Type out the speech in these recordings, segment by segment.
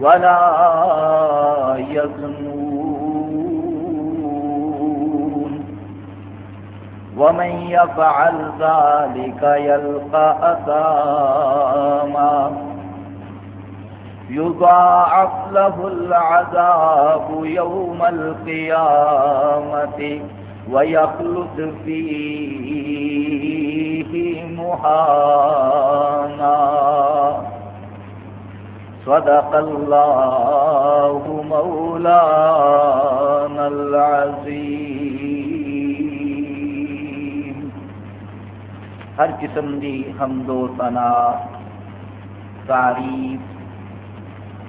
ولا يزنون ومن يفعل ذلك يلقى أثاما. يضاعف له العذاب يوم القيامة ويخلد فيه مهانا صدق الله مولانا العظيم. ہر قسم دی حمد و ثنا، تعریف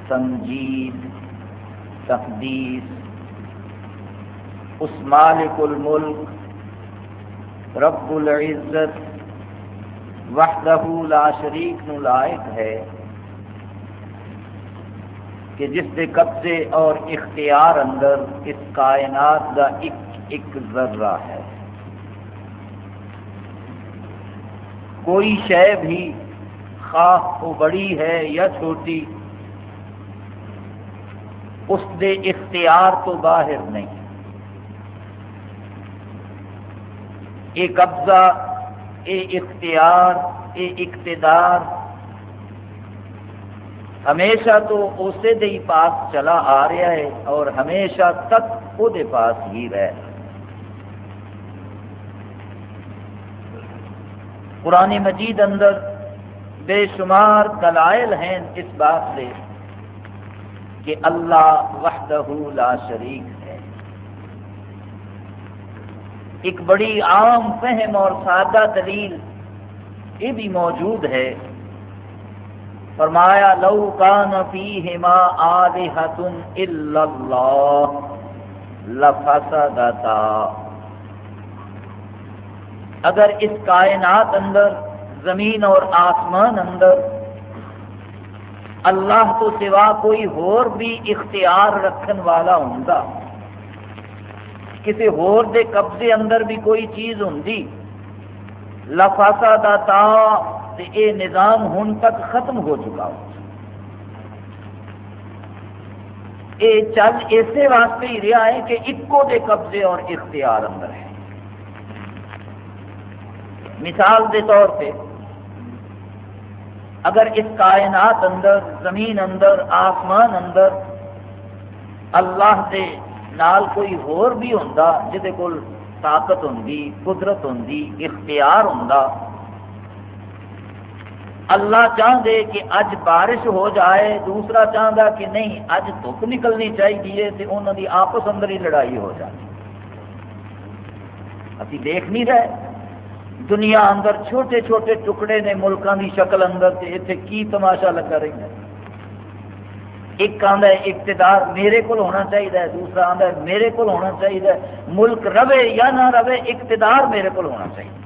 تنجید تقدیس. اس مالک الملک، رب العزت، وحدہ لا شریک نو لائق ہے. کہ جس کے قبضے اور اختیار اندر اس کائنات کا ایک ایک ذرہ ہے۔ کوئی شے بھی خواہ وہ بڑی ہے یا چھوٹی، اس دے اختیار تو باہر نہیں۔ یہ قبضہ، یہ اختیار، یہ اقتدار ہمیشہ تو اسے دے پاس چلا آ رہا ہے اور ہمیشہ تک وہ پاس ہی رہ قرآن مجید اندر بے شمار دلائل ہیں اس بات سے کہ اللہ وحدہ لا شریک ہے۔ ایک بڑی عام فہم اور سادہ دلیل یہ بھی موجود ہے فرمایا، لو کان فیہما آلہۃ الا اللہ، لفسدتا۔ اگر اس کائنات اندر، زمین اور آسمان اندر، اللہ تو سوا کوئی ہور بھی اختیار رکھن والا ہوں کسی ہور دے قبضے اندر بھی کوئی چیز ہوں لفاسا دا تا یہ نظام ہن تک ختم ہو چکا ہو۔ یہ چل اسی واسطے ہی رہا ہے کہ اکو دے قبضے اور اختیار اندر ہے۔ مثال دے طور پہ، اگر اس کائنات اندر، زمین اندر، آسمان اندر اللہ دے نال کوئی ہور بھی ہوں جہد کول طاقت ہوں قدرت ہوں اختیار ہوں اللہ چاہتے کہ اج بارش ہو جائے، دوسرا چاہتا کہ نہیں، اج دھوپ نکلنی چاہیے تو انہوں کی آپس اندر ہی لڑائی ہو جائے ابھی دیکھ نہیں رہے، دنیا اندر چھوٹے چھوٹے ٹکڑے نے ملکوں کی شکل اندر اتنے کی تماشا لگا رہی ہے؟ ایک آدھا اقتدار میرے کو ہونا چاہیے دوسرا آدھا میرے کو ہونا چاہیے ملک رہے یا نہ رہے، اقتدار میرے کو ہونا چاہیے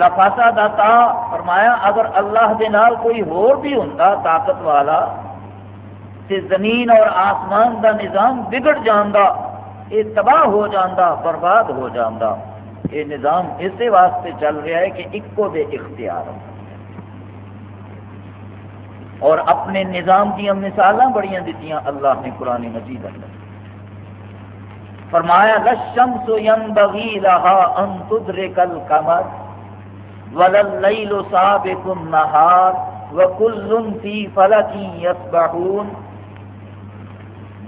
لفاسا دتا فرمایا، اگر اللہ دے نال کوئی ہور بھی ہوں طاقت والا، تے زمین اور آسمان دا نظام بگڑ جانا یہ تباہ ہو جانا برباد ہو جانا یہ نظام اسی واسطے چل رہا ہے کہ ایکو دے اختیار اور اپنے نظام دیا مثال بڑی دیتی اللہ نے قرآن مجید اندر۔ فرمایا، لشمس ينبغي لها ان تدرك القمر۔ ولا الليل سابق النهار وكل في فلك يسبحون۔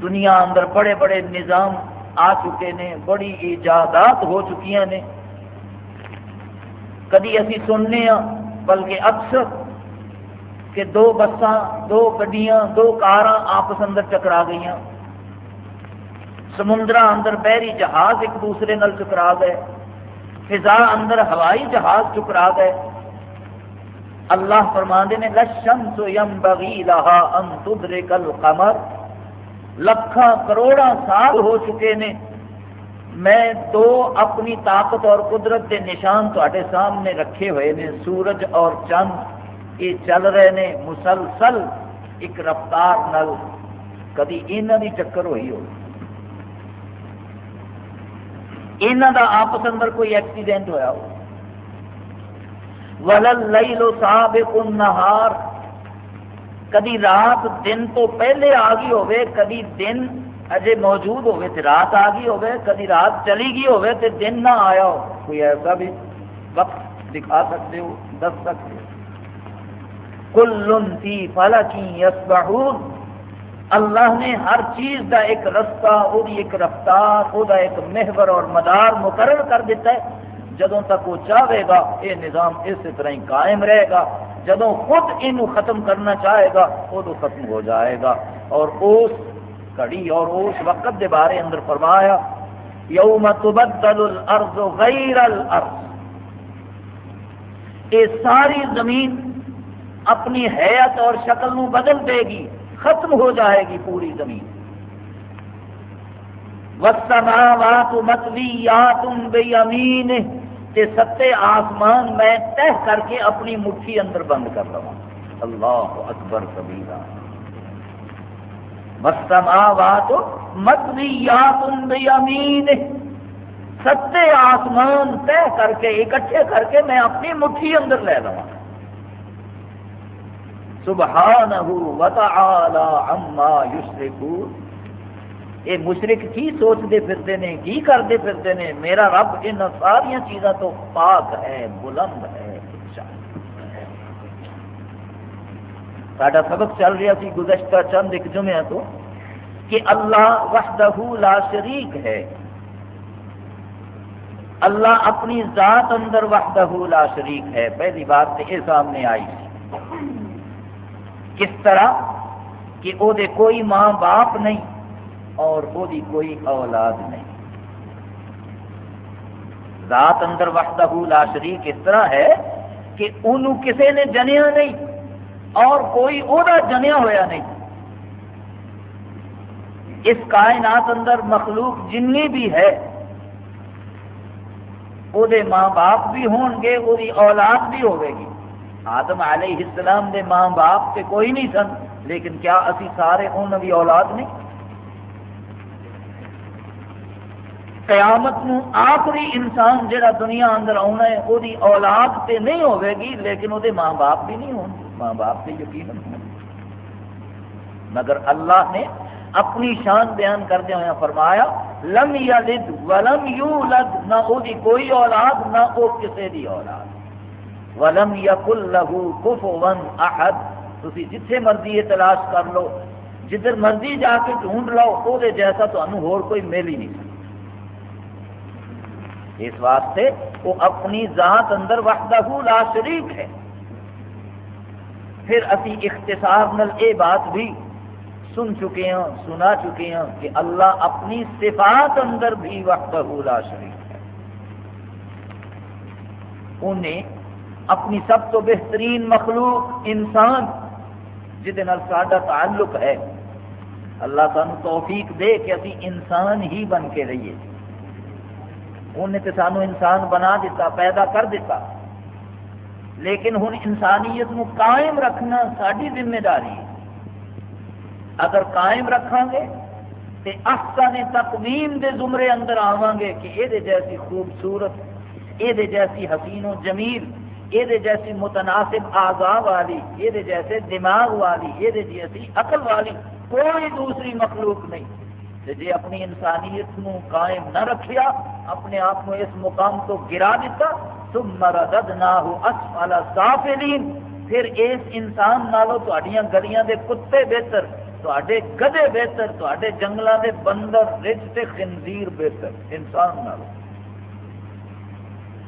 دنیا اندر بڑے بڑے نظام آ چکے نے، بڑی ایجادات ہو چکی نے۔ کدی اسی سننے ہاں بلکہ اکثر کہ دو بساں، دو گڈیاں، دو کار آپس اندر ٹکرا گئی سمندر اندر بحری جہاز ایک دوسرے نل ٹکرا گئے۔ فضا اندر ہوائی جہاز ٹکرا گئے۔ اللہ فرماندے نے لشم سو یم لہا ان تدرک القمر لکھاں کروڑا سال ہو چکے نے۔ میں دو اپنی طاقت اور قدرت کے نشان تے سامنے رکھے ہوئے نے۔ سورج اور چند یہ چل رہے نے۔ مسلسل ایک رفتار نل۔ کدی یہاں کی چکر ہوئی ہو یہاں کا آپس اندر کوئی ایکسیڈنٹ ہوا ہو۔ ولل لئی لو صاحب نہار کدی رات دن تو پہلے آ گئی ہوئے، کدی دن اجے موجود ہوئے تو رات آ گئی ہوئے، کدی رات چلی گئی ہوئے تو دن نہ آیا ہو۔ کوئی ایسا بھی وقت دکھا سکتے ہو، دس سکتے ہو۔ کل فی فلکی یسبحون اللہ نے ہر چیز دا ایک رستہ وہ ایک رفتار وہ ایک محور اور مدار مقرر کر دیتا ہے۔ جدوں تک وہ چاہے گا یہ نظام اس طرح ہی قائم رہے گا۔ جدو خود یہ ختم کرنا چاہے گا ادو ختم ہو جائے گا۔ اور اس گھڑی اور اس وقت دے بارے اندر فرمایا، یوم تبدل الارض غیر الارض۔ یہ ساری زمین اپنی حیات اور شکل نو بدل دے گی۔ ختم ہو جائے گی پوری زمین۔ وسطا متوی یا تم امین ستے آسمان میں تہ کر کے اپنی مٹھی اندر بند کر لوا اللہ اکبر کبیرہ۔ مستماوات مطویات بیمین ستے آسمان طے کر کے، اکٹھے کر کے میں اپنی مٹھی اندر لے لوا سبحانہ وتعالی عما یشرکون۔ یہ مشرق کی سوچتے پھرتے ہیں کی کرتے پھرتے ہیں میرا رب ان ساری چیزوں تو پاک ہے، بلند ہے ساڈا سبق چل رہا سی گزشتہ چند ایک جمعہ تو، کہ اللہ وحدہ لا شریک ہے۔ اللہ اپنی ذات اندر وحدہ لا شریک ہے۔ پہلی بات تو یہ سامنے آئی۔ کس طرح کہ وہ کوئی ماں باپ نہیں اور وہ کوئی اولاد نہیں۔ ذات اندر وقت لا شریک اس طرح ہے کہ انہوں کسے نے جنیا نہیں اور کوئی وہ جنیا ہوا نہیں۔ اس کائنات اندر مخلوق جنی بھی ہے وہ ماں باپ بھی ہون گے وہ اولاد بھی ہوئے گی۔ آدم علیہ السلام دے ماں باپ تے کوئی نہیں سن، لیکن کیا اسی سارے انہوں کی اولاد نہیں قیامت نو آخری انسان جڑا دنیا اندر آنا ہے وہ اولاد تے نہیں ہوئے گی، لیکن وہ ماں باپ بھی نہیں ہوں ماں باپ سے یقین مگر اللہ نے اپنی شان بیان کردیا ہوا فرمایا، لم یلد ولم یولد، نہ وہ کوئی اولاد، نہ وہ کسی دی اولاد۔ ولم یقل لہو کفوا احد۔ تسی جتھے مرضی یہ تلاش کر لو۔ جدھر مرضی جا کے ڈھونڈ لو وہ جیسا تمہیں ہور کوئی مل ہی نہیں اس واسطے وہ اپنی ذات اندر وحدہ لا شریک ہے۔ پھر اسی اختصار نل اے بات بھی سن چکے ہیں، سنا چکے ہیں کہ اللہ اپنی صفات اندر بھی وحدہ لا شریک ہے۔ انہیں اپنی سب تو بہترین مخلوق انسان جہد تعلق ہے۔ اللہ سانو توفیق دے کہ ابھی انسان ہی بن کے رہیے۔ انہیں تو سانو انسان بنا دیتا پیدا کر دیتا لیکن ہوں انسانیت نو قائم رکھنا ساری ذمہ داری ہے۔ اگر قائم رکھا گے تو احسن تقویم دے زمرے اندر آواں گے کہ یہ جیسی خوبصورت یہ جیسی حسین و جمیل یہ جیسی متناسب آزا والی، یہ جیسے دماغ والی، یہ جیسی عقل والی کوئی دوسری مخلوق نہیں۔ جی اپنی انسانیت نو قائم نہ رکھیا، اپنے آپ کو اس مقام تو گرا دیتا، ثم رددناہ اسفل سافلین۔ پھر اس انسان نالو تہاڈیاں گلیاں دے کتے بہتر، تہاڈے گدے بہتر، تہاڈے جنگلاں دے بندر، رچ تے خنزیر بہتر، انسان نالو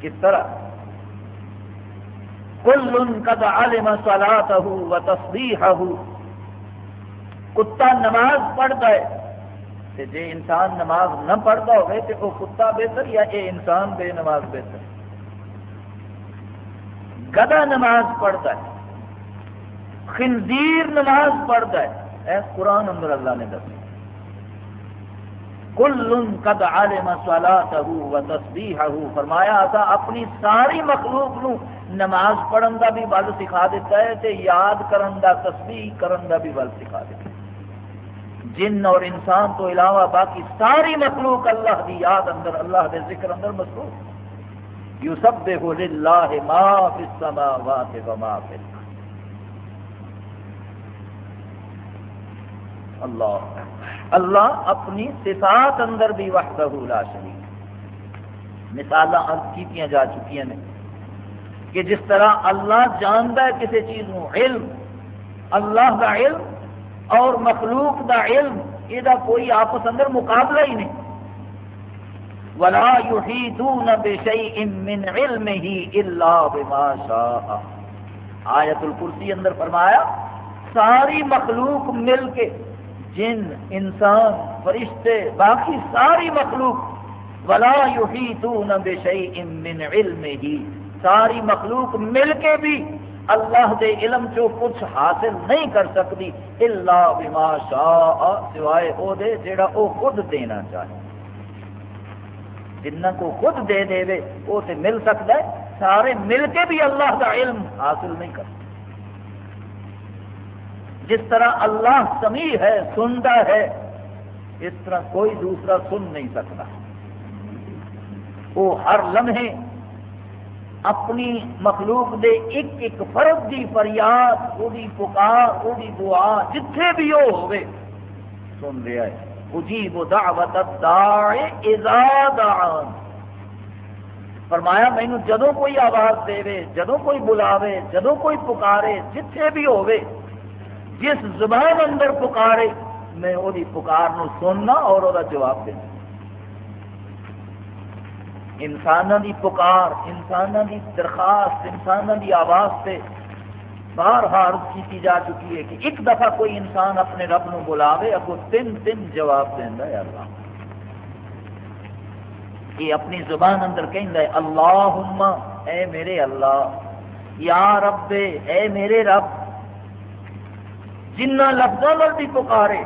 کس طرح؟ کل قد علم صلاته وتصبیحه کتا نماز پڑھتا ہے۔ جی انسان نماز نہ پڑھتا ہوئے تو وہ کتا بہتر یا یہ انسان بے نماز بہتر؟ گدا نماز پڑھتا ہے۔ خنزیر نماز پڑھتا ہے۔ ایس قرآن اندر اللہ نے دس کل قد عالم صلاته وتصبیحه فرمایا تھا، اپنی ساری مخلوق نو نماز پڑھن دا بھی بل سکھا دیتا ہے تے یاد کرن دا تسبیح کرن دا بھی بل سکھا دیتا ہے۔ جن اور انسان تو علاوہ باقی ساری مخلوق اللہ دی یاد اندر، اللہ دے ذکر اندر مصروف یسبح للہ ما فی السماوات و ما فی اللہ اللہ اپنی صفات اندر بھی وحدہ لا شریک مثال عرض کی جا چکی ہیں کہ جس طرح اللہ جانتا ہے کسی چیز نو علم، اللہ کا علم اور مخلوق دا علم، یہ کوئی آپس اندر مقابلہ ہی نہیں۔ ولا يحيطون بشيء من علمه الا بما شاء۔ آیت الکرسی اندر فرمایا، ساری مخلوق مل کے جن، انسان، فرشتے، باقی ساری مخلوق، ولا يحيطون بشيء من علمه ساری مخلوق مل کے بھی اللہ دے علم چو کچھ حاصل نہیں کر سکتی اللہ بما شاء، سوائے او دے جڑا او خود دینا چاہے۔ جنہ کو خود دے دے وے وہ تے مل سکتا ہے، سارے مل کے بھی اللہ کا علم حاصل نہیں کر جس طرح اللہ سمیع ہے، سنتا ہے، اس طرح کوئی دوسرا سن نہیں سکتا۔ وہ ہر لمحے اپنی مخلوق دے ایک ایک فرد دی فریاد وہی پکار وہی دعا، جتھے بھی وہ ہوئے، سن رہا ہے۔ اجیب دعوت الداع اذا دعان فرمایا، مینو جدو کوئی آواز دے جدو کوئی بلاوے جدو کوئی پکارے، جتھے بھی ہوئے جس زبان اندر پکارے، میں وہی پکار نو سننا اور وہ جواب دینا۔ انسانوں دی پکار انسانوں دی درخواست انسانوں دی آواز سے بار بار کی جا چکی ہے کہ ایک دفعہ کوئی انسان اپنے رب نو بلاوے، اگو تین تین جواب دینا ہے اللہ۔ یہ اپنی زبان اندر کہہ اللہ اے میرے اللہ، یا رب، اے میرے رب جنہ لفظوں بھی پکارے،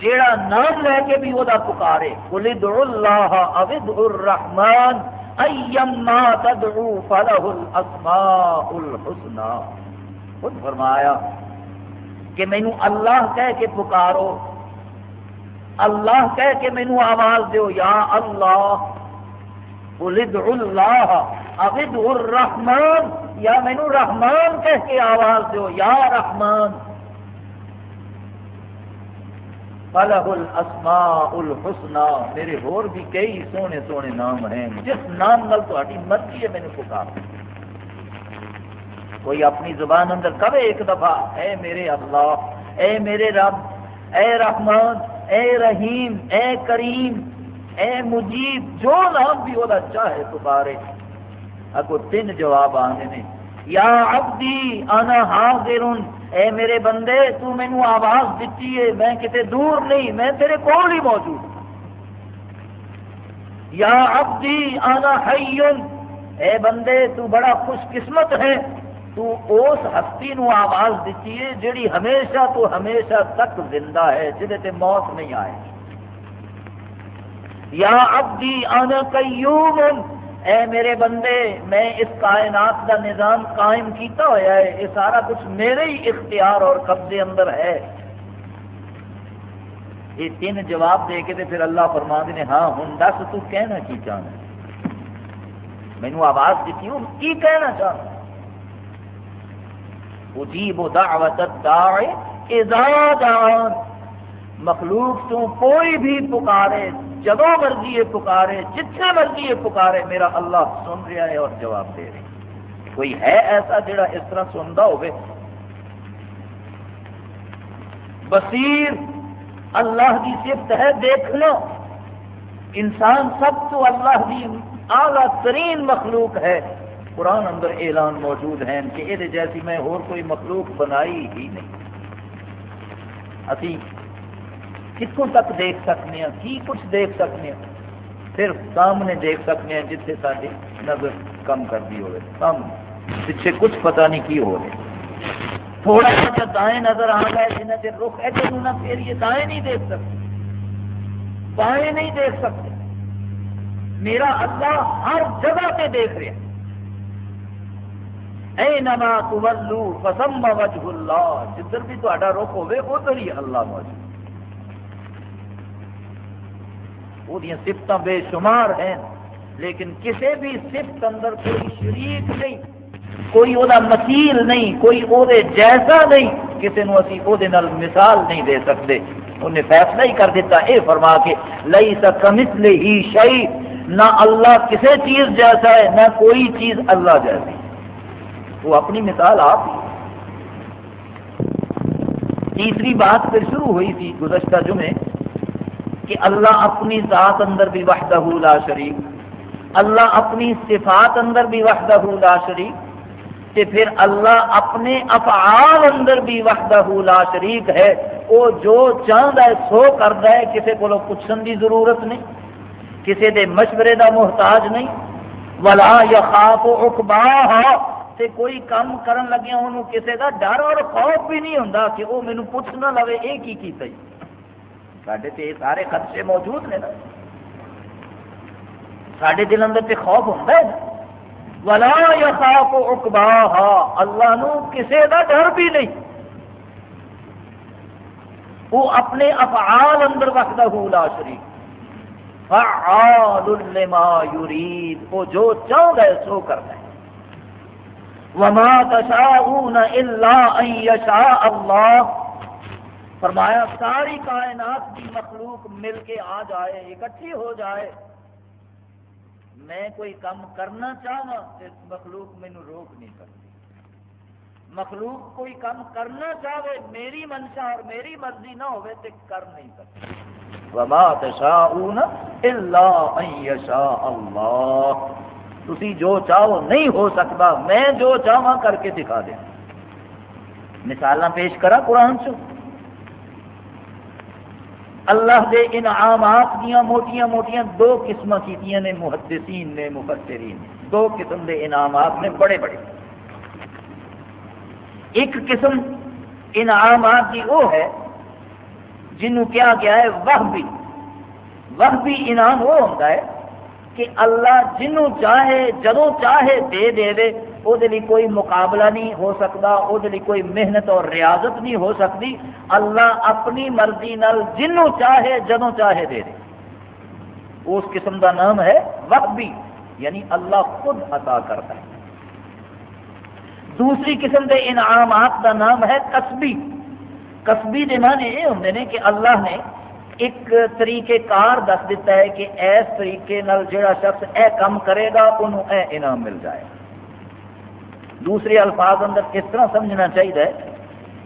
جیڑا نام لے کے بھی وہ پکارے، قل ادعو اللہ او ادعو الرحمن، ایما تدعو فلہ الاسماء الحسنى۔ خود فرمایا کہ مینو اللہ کہہ کے پکارو، اللہ کہہ کے مینو آواز دیو، یا اللہ، قل ادعو اللہ او ادعو الرحمن، یا مینو رحمان کہہ کے آواز دیو، یا رحمان۔ فلح الاسماء الحسنى۔ میرے اور بھی کئی سونے سونے نام ہیں۔ جس نام نال تہاڈی مرضی ہے مینوں پکار۔ کوئی اپنی زبان اندر کبے ایک دفعہ، اے میرے اللہ، اے میرے رب، اے رحمان، اے رحیم، اے کریم، اے مجیب، جو نام بھی وہ چاہے پکارے اگو تین جواب آنے نے۔ یا عبدی انا حاضر اے میرے بندے، تو مینو آواز دیتی ہے، میں کتے دور نہیں، میں تیرے کول ہی موجود یا عبدی انا حی اے بندے، تو بڑا خوش قسمت ہے۔ تو اس ہستی نو آواز دیتی ہے جڑی ہمیشہ تو ہمیشہ تک زندہ ہے جہے تے موت نہیں آئے۔ یا عبدی انا قیوم۔ اے میرے بندے، میں اس کائنات کا نظام قائم کیتا ہوا ہے، یہ سارا کچھ میرے ہی اختیار اور قبضے اندر ہے۔ یہ تین جواب دے کے پھر اللہ فرما نے ہاں ہوں دس، تو کہنا کی چاہنا مینو آواز دیتی ہوں، کی کہنا چاہنا اجیب دعوت اذا دعان۔ مخلوق تو کوئی بھی پکارے جدو مرضی یہ پکارے جتنے مرضی یہ پکارے، میرا اللہ سن رہا ہے اور جواب دے رہا کوئی ہے ایسا جڑا اس طرح سنتا ہوئے؟ بصیر، اللہ کی صفت ہے دیکھنا۔ انسان سب تو اللہ کی اعلیٰ ترین مخلوق ہے۔ قرآن اندر اعلان موجود ہیں کہ یہ جیسی میں اور کوئی مخلوق بنائی ہی نہیں۔ ابھی کتوں تک دیکھ سکتے ہیں کی کچھ دیکھ سکتے ہیں صرف سامنے دیکھ سکتے ہیں جتنے ساری نظر کم کرتی ہوئے۔ سامنے پیچھے کچھ پتہ نہیں کی ہو رہے تھوڑا سا دائیں نظر آ گئے جنہیں چر رخ ہے تو نہ پھر یہ دائیں نہیں دیکھ سکتے۔ بائیں نہیں دیکھ سکتے۔ میرا اللہ ہر جگہ پہ دیکھ رہا اے نما تولو فسم وجہ اللہ۔ جدھر بھی تا رخ ہوئے ادھر ہی اللہ موجود۔ وہ سفت بے شمار ہیں، لیکن کسی بھی سفت اندر کوئی شریک نہیں، کوئی وہ مسیل نہیں، کوئی وہ جیسا نہیں کسی نو اسی وہ مثال نہیں دے سکتے۔ انہیں فیصلہ ہی کر دیتا، اے فرما کے لئی سکمت لے ہی شہی نہ اللہ کسی چیز جیسا ہے، نہ کوئی چیز اللہ جیسی۔ وہ اپنی مثال آپ ہی۔ تیسری بات پھر شروع ہوئی تھی گزشتہ جمعے کہ اللہ اپنی ذات اندر بھی وحدہ لا شریک، اللہ اپنی صفات اندر بھی وحدہ لا شریک تے پھر اللہ اپنے افعال اندر بھی وحدہ لا شریک ہے۔ وہ جو چاہتا ہے سو کرتا ہے کسی کو پوچھنے کی ضرورت نہیں کسی دے مشورے دا محتاج نہیں۔ ولا یا خواب تے کوئی کام کرن لگے انہوں کسی دا ڈر اور خوف بھی نہیں ہوتا کہ وہ مینو پوچھ نہ لو یہ کی کیتا ہی سڈے تو یہ سارے خدشے موجود نے نا۔ سڈے دل اندر تے خوف ہوتا ہے ولا یا خوف اکبا اللہ نو کسے دا ڈر بھی نہیں۔ وہ اپنے افعال اندر وقت لا شریک۔ فعال لما یرید۔ وہ جو چاہتا ہے سو کرتا ہے۔ وما تشاؤون الا ان يشاء الله۔ فرمایا، ساری کائنات کی مخلوق مل کے آ جائے، اکٹھی ہو جائے۔ میں کوئی کام کرنا چاہوں تو مخلوق مینو روک نہیں سکتی۔ مخلوق کوئی کام کرنا چاہے، میری منشا اور میری مرضی نہ ہوئے تو کر نہیں سکتی۔ وما تشاؤون الا ان یشاء اللہ۔ تسی جو چاہو نہیں ہو سکتا، میں جو چاہاں کر کے دکھا دیں مثال پیش کرا قرآن سے اللہ دے انعامات دیا موٹیاں موٹیاں دو قسم کی نے، محدثین نے، مفسرین نے۔ دو قسم دے انعامات نے، بڑے بڑے۔ ایک قسم انعامات کی وہ ہے، جنہوں کیا گیا ہے وہ بھی وہ بھی انعام وہ ہوتا ہے کہ اللہ جنوں چاہے، جدوں چاہے دے دے دے وہ کوئی مقابلہ نہیں ہو سکتا وہ کوئی محنت اور ریاضت نہیں ہو سکتی۔ اللہ اپنی مرضی نال جنوں چاہے، جدوں چاہے دے دے۔ اس قسم کا نام ہے وقبی یعنی اللہ خود عطا کرتا ہے۔ دوسری قسم کے انعامات کا نام ہے کسبی کسبی کے معنی یہ ہوں کہ اللہ نے ایک طریقے کار دس دیتا ہے کہ اس طریقے نال جڑا شخص اے کام کرے گا انہوں اے انعام مل جائے۔ گا دوسرے الفاظ اندر اس طرح سمجھنا چاہیے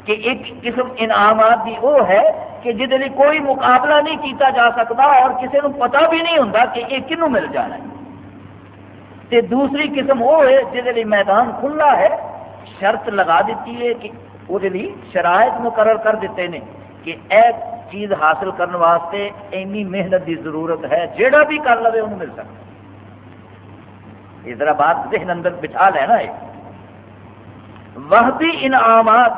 کہ ایک قسم انعامات کی وہ ہے کہ جہد کوئی مقابلہ نہیں کیتا جا سکتا اور کسی کو پتا بھی نہیں ہوں کہ یہ کنوں مل جانا ہے۔ تے دوسری قسم وہ ہے جہد میدان کھلا ہے، شرط لگا دیتی ہے کہ وہ شرائط مقرر کر دیتے ہیں کہ ایک چیز حاصل کرنے واسطے اینی محنت کی ضرورت ہے، جیڑا بھی کر لے انہوں مل سکتا یہ ذرا بات ذہن اندر بٹھا لینا ہے۔ وحدی انعامات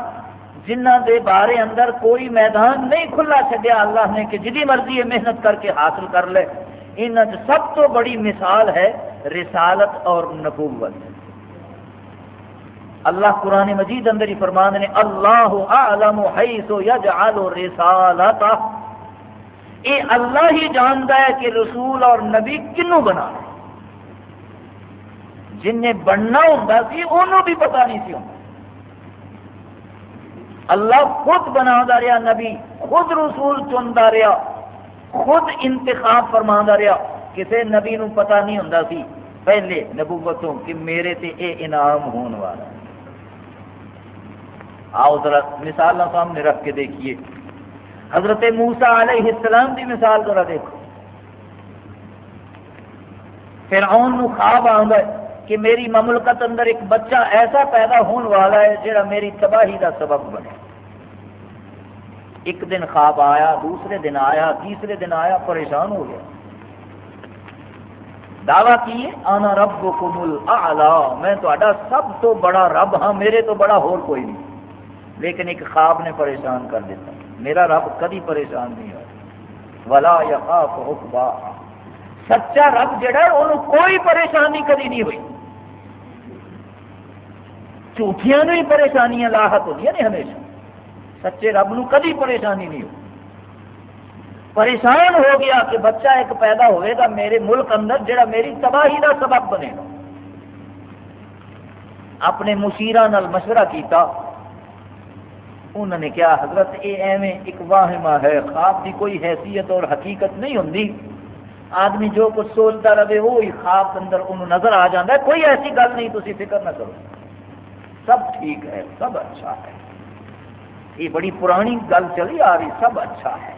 جنہ دے بارے اندر کوئی میدان نہیں کھلا چڈیا اللہ نے کہ جدی مرضی ہے محنت کر کے حاصل کر لے۔ ان سب تو بڑی مثال ہے رسالت اور نبوت۔ اللہ قرآن مجید اندر ہی فرمان نے، اللہ عالم حیث یجعل اے اللہ ہی جانتا ہے کہ رسول اور نبی کنو بنا جن نے بننا ہوں سی انہوں بھی پتا نہیں سی ہوں اللہ خود بنا رہا، نبی خود رسول چنتا رہا، خود انتخاب فرما رہا۔ کسی نبی نو پتا نہیں ہوں سی، پہلے نبوتوں کہ میرے تے اے انعام ہونے والا۔ آؤ ذرا مثال سامنے رکھ کے دیکھیے۔ حضرت موسا علیہ السلام کی مثال ذرا دیکھو۔ پھر آن خواب آؤں کہ میری مملکت اندر ایک بچہ ایسا پیدا ہونے والا ہے جڑا میری تباہی کا سبب بنے۔ ایک دن خواب آیا، دوسرے دن آیا، تیسرے دن آیا، پریشان ہو گیا۔ دعوی کی آنا رب کو مل میں تا سب تو بڑا رب ہاں میرے تو بڑا ہور کوئی نہیں۔ لیکن ایک خواب نے پریشان کر دیتا۔ میرا رب کدی پریشان نہیں ہوا ولا یا حکبا سچا رب جڑا انہوں کوئی پریشانی کدی نہیں ہوئی۔ جھوٹیاں ہی پریشانیاں لاحت ہوتی ہیں ہمیشہ۔ سچے رب نو کدی پریشانی نہیں ہوئی پریشان ہو گیا کہ بچہ ایک پیدا ہوئے گا، میرے ملک اندر جڑا میری تباہی کا سبب بنے گا۔ اپنے مشیران مشورہ کیتا۔ انہوں نے کیا حضرت یہ ایویں ایک واہمہ ہے، خواب کی کوئی حیثیت اور حقیقت نہیں ہوں آدمی جو کچھ سوچتا رہے، وہی خواب اندر انہوں نظر آ جاتا ہے۔ کوئی ایسی گل نہیں تھی فکر نہ کرو۔ سب ٹھیک ہے، سب اچھا ہے۔ یہ بڑی پرانی گل چلی آ رہی، سب اچھا ہے۔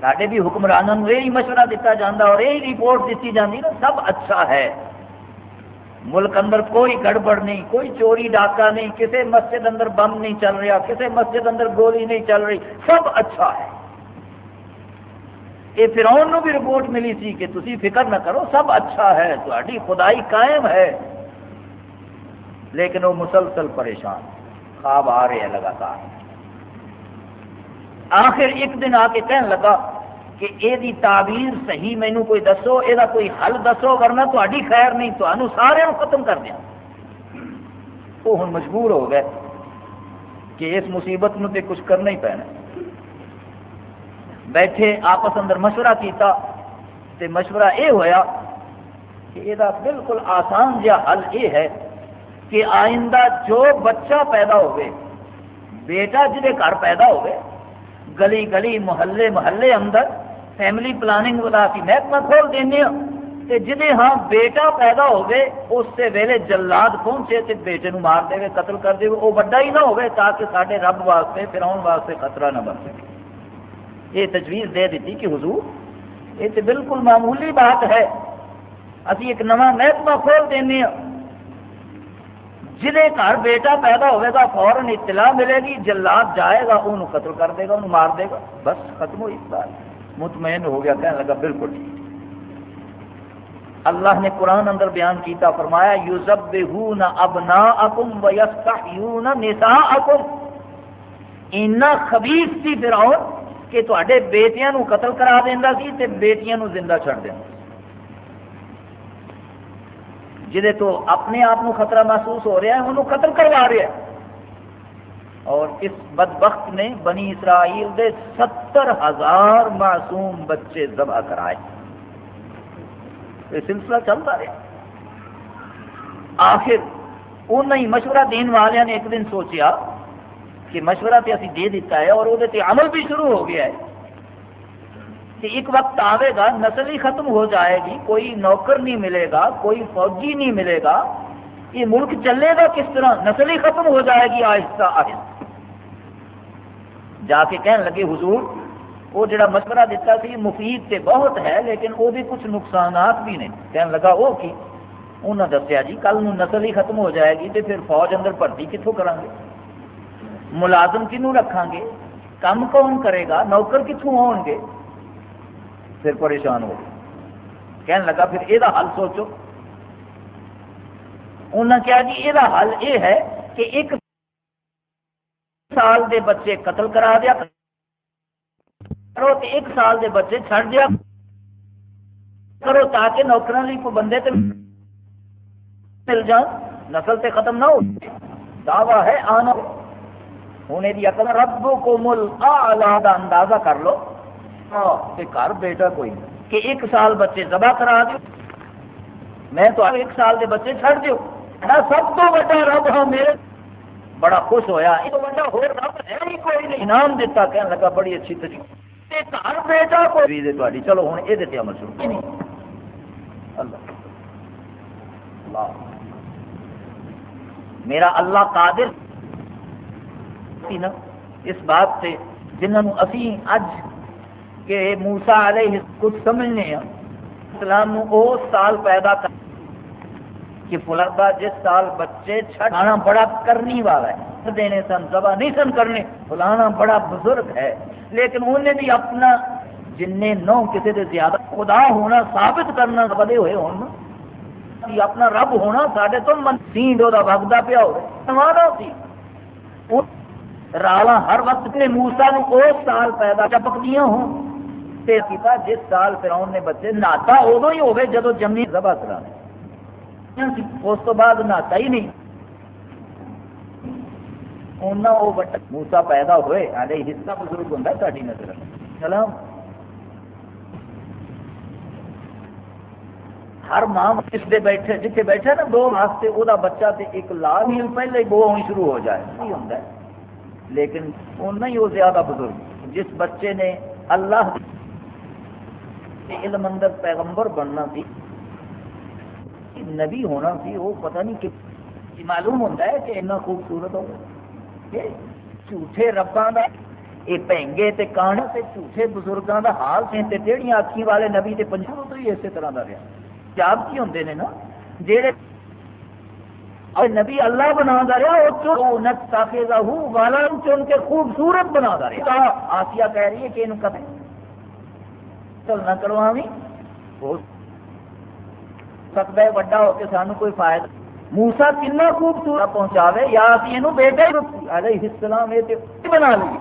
سارے بھی حکمرانوں یہی مشورہ دیتا جاتا اور یہی رپورٹ دیتی جاتی نا، سب اچھا ہے۔ ملک اندر کوئی گڑبڑ نہیں، کوئی چوری ڈاکہ نہیں کسی مسجد اندر بم نہیں چل رہا کسی مسجد اندر گولی نہیں چل رہی، سب اچھا ہے۔ یہ فرعون بھی رپورٹ ملی سی کہ تھی فکر نہ کرو، سب اچھا ہے تاری خدائی قائم ہے۔ لیکن وہ مسلسل پریشان، خواب آ رہے ہیں لگاتار۔ آخر ایک دن آ کے کہنے لگا کہ یہ تعبیر صحیح مینو کوئی دسو یہ کوئی حل دسو ورنہ تاری خیر نہیں تو سارے ختم کر دیا۔ وہ ہوں مجبور ہو گئے کہ اس مصیبت میں کچھ کرنا ہی پینا۔ بیٹھے، آپس اندر مشورہ کیتا تے مشورہ یہ ہویا کہ یہ بالکل آسان جہا حل یہ ہے۔ کہ آئندہ جو بچہ پیدا ہوئے بیٹا جہے گھر پیدا ہوئے گلی گلی، محلے محلے اندر فیملی پلاننگ والا محکمہ کھول دینا ہاں، تے جدے ہاں بیٹا پیدا ہوئے اس سے ویلے جلاد پہنچے تے بیٹے نو مار دے قتل کر دے وہ بڑا ہی نہ ہوئے تاکہ سارے رب واسطے فراؤن واسطے خطرہ نہ بن سکے۔ یہ تجویز دے دیتی کہ حضور، یہ تو بالکل معمولی بات ہے۔ ابھی ایک نواں محکمہ کھول دینا ہاں۔ جہے گھر بیٹا پیدا ہوئے گا، فوراً اطلاع ملے گی، جلاد جائے گا، انہوں قتل کر دے گا، انہوں مار دے گا۔ بس ختم ہوئی بات۔ مطمئن ہو گیا، کہنے لگا، بالکل ٹھیک۔ اللہ نے قرآن اندر بیان کیتا، فرمایا یوزبہون ابناءکم ویستحیون نساءکم۔ اینا خبیث سی فرعون کہ تواڈے بیٹیاں نو قتل کرا دیندا سی تے بیٹیاں نو زندہ چھڑ دیندا۔ جہے تو اپنے آپ کو خطرہ محسوس ہو رہا ہے، انہوں قتل کروا رہا ہے اور اس بدبخت نے بنی اسرائیل دے ستر ہزار معصوم بچے ذبح کرائے۔ یہ سلسلہ چلتا رہا۔ آخر انہیں ہی مشورہ دین والے نے ایک دن سوچیا کہ مشورہ تو اسی دے دیتا ہے اور وہ عمل بھی شروع ہو گیا ہے۔ کہ ایک وقت آئے گا نسل ہی ختم ہو جائے گی، کوئی نوکر نہیں ملے گا، کوئی فوجی نہیں ملے گا، یہ ملک چلے گا کس طرح؟ نسل ہی ختم ہو جائے گی، آہستہ آہستہ۔ جا کے کہنے لگے، حضور، وہ جڑا مشورہ دیتا سی، مفید تے بہت ہے، لیکن وہ بھی کچھ نقصانات بھی نے۔ کہنے لگا، وہ کی؟ انہوں نے دسیا جی کل نسل ہی ختم ہو جائے گی تو پھر فوج اندر بھرتی کتوں کریں گے؟ ملازم کنوں رکھا گے؟ کم کون کرے گا؟ نوکر کتوں ہون گے؟ پھر پریشان ہو کہنے لگا، پھر یہ حل سوچو۔ انہوں نے کہا جی یہ حل یہ ہے کہ ایک سال دے بچے قتل کرا دیا، کرو تے ایک سال دے بچے چھڑ دیا، کرو تاکہ نوکروں کو بندے تے مل جان، نسل تے ختم نہ ہو۔ دعویٰ ہے، آنا۔ ہوں یہ عقل رب کو مل کا اندازہ کر لو۔ گھر بیٹا کوئی کہ ایک سال بچے ذبح کرا دو میں تو ایک سال دے بچے چھڑ دیو۔ سب تو بڑا رب ہاں میرے۔ بڑا خوش ہویا۔ یہ بڑا ہو رب ہے ہی کوئی نہیں۔ انعام دیتا کہنے لگا بڑی اچھی طریقے گھر بیٹا کوئی تاری چلو ہوں یہ عمل شروع۔ نہیں۔ اللہ۔ اللہ۔ میرا اللہ قادر۔ نا اس بات سے جنہوں اسی اج کہ موسا علیہ کچھ سمجھنے ہیں اسلام اس سال پیدا کر کہ فلردا جس سال بچے چھڑانا بڑا کرنی والا ہے۔ دینے سن زبا نہیں سن کرنے۔ فلانا بڑا بزرگ ہے۔ لیکن انہیں بھی اپنا جن نو کسی دے زیادہ خدا ہونا، ثابت کرنا بدے ہوئے ہونا اپنا رب ہونا سارے تو من سینڈ وہ وگدا پیا ہو سی۔ رالا ہر وقت نے موسا اس سال پیدا چپک دیا ہوں جس سال فراؤن نے بچے ناتا، ادو ہی ہوگی جدو جمی سبا کرا اس تو بعد ناتا ہی نہیں۔ انہاں وہ بٹ موسا پیدا ہوئے آدھے حصہ بزرگ ہوں ساری نظر سلام۔ ہر ماں کس دے بیٹھے جتنے بیٹھے نا، دو واسطے وہ بچہ تے ایک لال میل پہلے ہی بو ہونی شروع ہو جائے۔ نہیں ہوتا ہے۔ لیکن اُنہ ہی وہ زیادہ بزرگ۔ جس بچے نے اللہ علم اندر پیغمبر بننا سی نبی ہونا سی وہ پتہ نہیں کہ جی معلوم ہوتا ہے کہ اتنا خوبصورت ہوگا جھوٹے رباں کا یہ پہنگے تے کان تے جھوٹے بزرگوں کا حال سے تے ٹیڑیاں اکھی والے نبی تے پنجاب تو ہی اسی طرح کا رہا جاب کی ہوں نے نا؟ جہے نبی اللہ بنا دا رہا وہ والا چن کے خوبصورت بنا دا رہا آسیا کہہ رہی ہے کہ یہ قتل چلنا کروا ہاں بھی ہو سکتا ہے وڈا ہو کے سانو کوئی فائدہ۔ موسا کنا خوبصورت پہنچاوے، یا ابھی یہ بیٹا علیہ السلام یہ بنا لی۔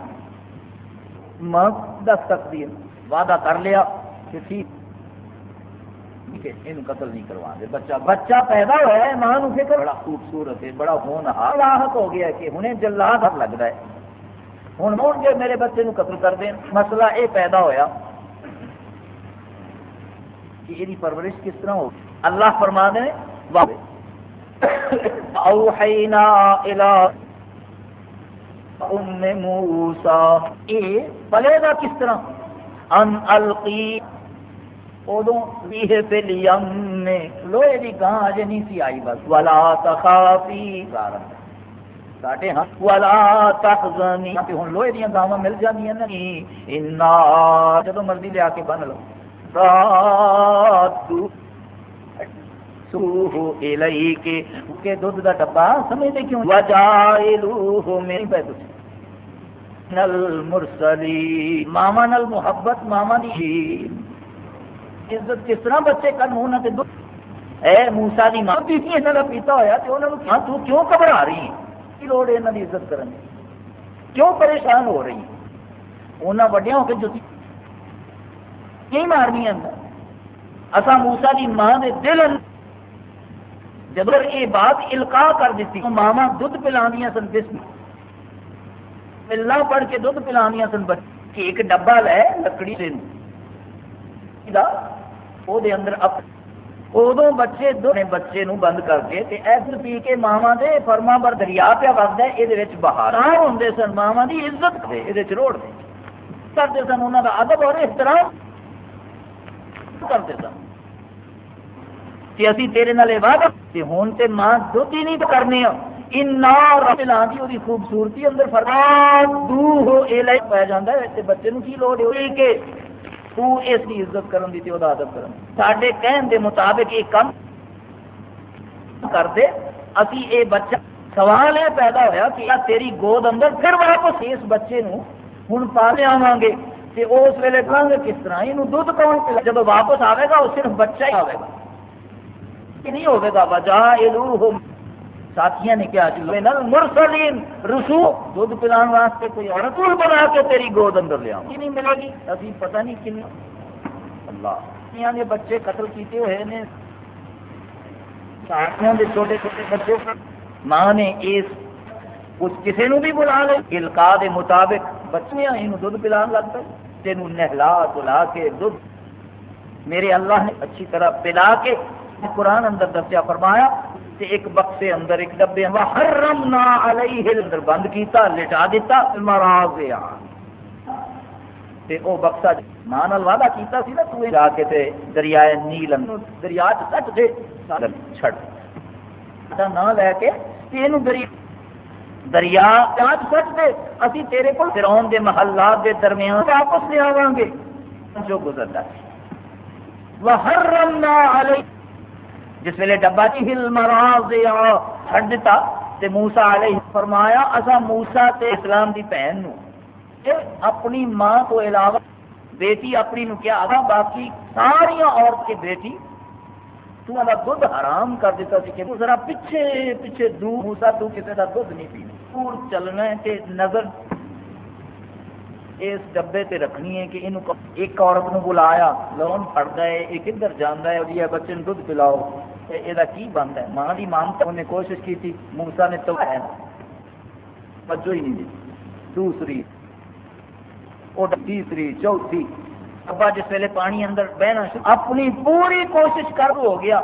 ماں دس سکتی ہے وعدہ کر لیا کہ ٹھیک یہ قتل نہیں کروا دے۔ بچہ بچہ پیدا ہوا ہے، ماں فکر۔ بڑا خوبصورت ہے، بڑا ہون راحت ہو گیا کہ ہوں جلاد لگ رہا ہے۔ ہوں ہوں جی میرے بچے نو قتل کر دیں مسئلہ یہ پیدا ہوا کہ یہ پرورش کس طرح ہو؟ اللہ فرما دے اوحینا ام موسا یہ پلے گا کس طرح؟ ان القی ادو بھی پل یم لوہے کی گاں اجے نہیں سی آئی بس۔ ولا تخافی۔ ساڈے ہاں۔ ولا تحزنی ہن لوہے دی گاواں مل جاندیاں نہیں۔ انا جدو مرضی لیا کے بن لو۔ رات سوہ الی کے کہ دودھ دا ڈبا سمجھتے کیوں وجائلوہ میری پہ نل مرسلی ماما نل محبت ماما دی عزت کس طرح بچے کر منہ نہ اے موسا کی ماں بھی یہاں کا پیتا ہوا تو کیوں گھبرا رہی ہے کی لوڑ ہے عزت کرنے کیوں پریشان ہو رہی ہے انہیں وڈیا ہو کے جو کی مارنی اندر؟ اصا موسا کی ماں کے دل جب یہ بات القا کر دیتی ماوا دھد پلا سن کس ملنا پڑھ کے دھد پلا سن کہ ایک ڈبا لے لکڑی سے اندر اپ ادو بچے دونوں بچے نو بند کر کے ایسر پی کے ماوا دے فرما پر دریا پیا وگتا ہے یہ بہار ہاں ہوں سن۔ ماوا کی عزت دے یہ روڑ دے۔ کرتے سن انہوں کا ادب اور احترام۔ کرتے سن کہ اسی تیرے نال وعدہ تے ہن تے ماں دودھ ہی نہیں کرنی انا ربلا دی اودی خوبصورتی اندر فرما، دو ہو اے لے پے جاندا ہے۔ تے بچے نو کی لوڑ ہے؟ کہ تو اس کی عزت کرن دی تے او ادب کرن ساڈے کہن دے مطابق یہ کم کر دے اسی اے بچہ سوال یہ پیدا ہویا کہ تیری گود اندر پھر واپس اس بچے نو ہن پا لے آواں گے؟ تے اس ویلے کہاں گے؟ کس طرح؟ یہ دودھ کون پلا جب واپس آئے گا، وہ صرف بچہ ہی آئے گا۔ کہ نہیں ہوگا وجہ یہ ساتھیاں نے کیا چلو مرسلین رسو، دودھ پلان واسطے کوئی رسول بنا کے تیری گود اندر لیا کی نہیں ملے گی۔ ابھی پتہ نہیں کن اللہ۔ نے بچے قتل کیتے ہوئے نے۔ ساتھیاں دے چھوٹے چھوٹے بچے۔ ماں نے اس، کچھ کسی نو بھی بلا لے۔ القا دے مطابق بچیاں یہ دھد پلان لگ پہ تینوں نہلا تلا کے دودھ میرے اللہ نے اچھی طرح پلا کے قرآن اندر دسیا فرمایا تے ایک بکسے اندر ایک ڈبے حرمنا علیہ اندر بند کیتا، لٹا دیتا مراضیا تے او بکسا ماں نال وعدہ کیتا سی نا، تو جا کے تے دریائے نیل دریا چ سٹ دے چھڑ۔ نہ لے کے اینو دریا دریا چاچ سچ دے اسی تیرے کو فرعون دے محلات دے درمیان واپس لے آواں گے۔ جو گزرتا وحرمنا علی جس ویلے ڈبا چ ہل مراز چھڈ دیتا تے موسی علیہ فرمایا اسا موسی تے اسلام دی بہن نو۔ اپنی ماں تو علاوہ بیٹی اپنی نو کیا آگا باقی ساری عورت کی بیٹی تو والا دودھ حرام کر دیتا سی کہ ذرا پیچھے پیچھے دور موسا تو کسی کا دودھ نہیں پی دور چلنا ہے کہ نظر اس ڈبے تے رکھنی ہے کہ یہ ایک عورت نو بلایا، لون پڑتا ہے یہ کدھر جانا ہے جی بچے دودھ پلاؤ۔ یہ کی بنتا ہے؟ ماں کی مانتا انہیں کوشش کی تھی، موسا نے تو ہے۔ بچو ہی نہیں دی۔ دوسری، اور تیسری، چوتھی۔ ابا جس ویلے پانی اندر بہنا اپنی پوری کوشش کر ہو گیا۔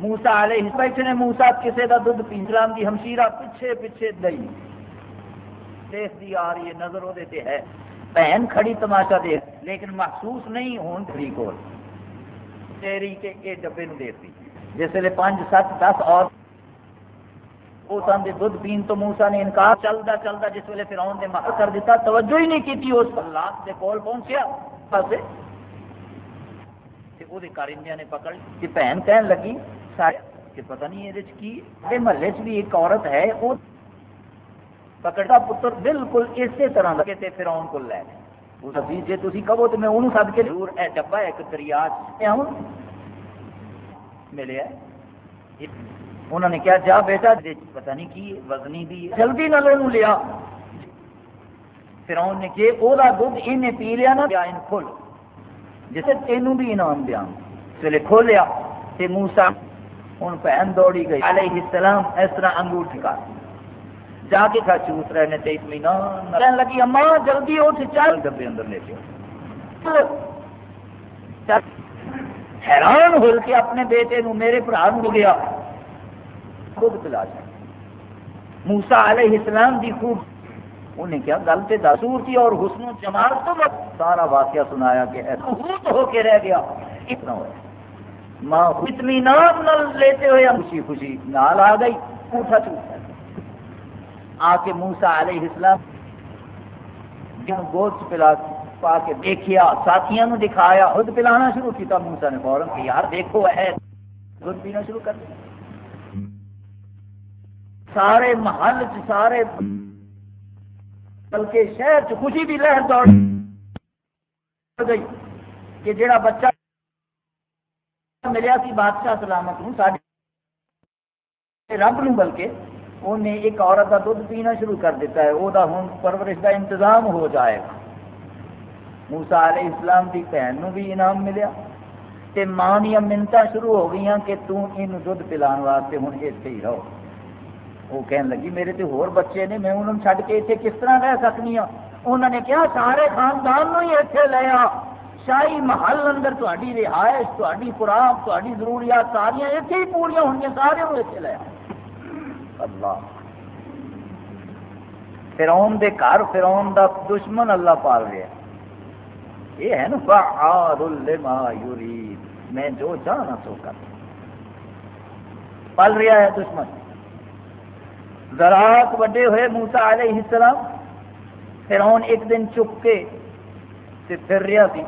موسا والے بیٹھے نے موسا کسی کا دھد پینسلام کی ہمشیرہ پیچھے پیچھے دئی۔ دیکھ دی آ رہی ہے، نظر وہ ہے۔ بہن کھڑی تماشا دیکھ، لیکن محسوس نہیں ہون کھڑی کو تیری کے یہ ڈبے نو دیکھتی جس ویلے پانچ، سات، دس اور اس آدھے دھد پین تو موسا نے انکار چلتا چلتا جس ویلے پھر آن دے مہر کر دیتا، توجہ ہی نہیں کی اس حالات کے کول پہنچیا۔ پاسے وہ کارندیا نے پکڑ کہ بہن کہن لگی سارے کہ پتہ نہیں یہ کی محلے چ بھی ایک عورت ہے وہ پکڑتا پتر بالکل اسی طرح لگے تے پھر آن کو لے گئے جی تھی کہو تو میں انہوں سد کے ضرور اے ڈبا ایک دریا ہوں ملے انہوں نے کیا جا بیٹا پتہ نہیں کی وزنی دی جلدی نہ لیا فرعون نے کہ او دا دودھ انہیں پی لیا نا ان کھول۔ جسے تینوں بھی انعام دیا۔ اس ویلے کھولیا تے موسا ہوں بہن دوڑی گئی۔ علیہ السلام اس طرح انگوٹھ کا جا کے کھا، چوس رہے نے تے اطمینان کہنے لگی اما جلدی اٹھ، چل۔ ڈبے اندر لے کے۔ حیران ہو کے اپنے بیٹے نو میرے برا نو گیا۔ خود پلا جائے موسا علیہ السلام دی خوب انہیں کیا گل سے دسور تھی اور حسن و جمال تو سارا واقعہ سنایا کہ ایسا ہو کے رہ گیا۔ اتنا ہوا۔ ماں اطمینان لیتے ہوئے خوشی خوشی نال آ گئی پوچھا چوٹا آ کے موسا علیہ السلام جن گوشت پلا پا کے دیکھیا، ساتھیاں نو دکھایا، خود پلانا شروع کیا موسا نے فوراً کہ یار دیکھو ہے دودھ پینا شروع کر دیا۔ سارے محل چ، سارے بلکہ شہر چ خوشی بھی لہر دوڑ گئی کہ جڑا بچہ ملیا سی بادشاہ سلامت ہوں سارے رب نو بلکہ انہیں ایک عورت کا دھد پینا شروع کر دیتا ہے وہ ہوں پرورش کا انتظام ہو جائے گا۔ موسا علیہ اسلام کی بہن نو بھی انعام ملیا۔ تے ماں دیا منت شروع ہو گئی کہ تین دھد پلان واسطے ہوں اتنے ہی رہو۔ وہ کہنے لگی، میرے تو ہور بچے نے، میں انہوں چھڈ کے اتنے کس طرح رہ سکنی ہوں انہوں نے کہا، سارے خاندان ہی اتنے لیا شاہی محل اندر تاری رہائش تاری خوراک تاری ضروریات ساریا اتنے ہی پوریا ہونی سارے اتنے لیا اللہ۔ فرون دے گھر فرون دا دشمن اللہ پال رہا یہ ہے نا، فعال لما یرید۔ میں جو چاہنا سو کر۔ پل رہا ہے دشمن۔ زراعت وڈے ہوئے موسا علیہ السلام، فرعون ایک دن چک کے پھر رہا سی۔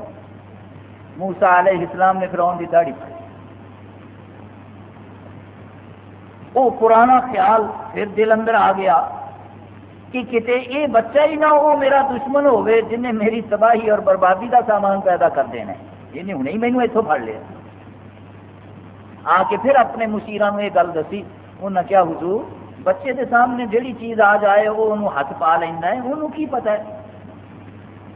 موسا علیہ السلام نے فرعون کی داڑھی پائی وہ پرانا خیال پھر دل اندر آ گیا کہ کتے یہ بچہ ہی نہ وہ میرا دشمن ہوئے جنہیں میری تباہی اور بربادی کا سامان پیدا کر دینا ہے۔ یعنی یہ ہوں ہی مینو اتوں پڑ لیا۔ آ کے پھر اپنے مشیران یہ گل دسی انہیں کیا، حضور بچے کے سامنے جہی چیز آ جائے وہ انہوں ہاتھ پا لینا ہے، انہوں کی پتا ہے؟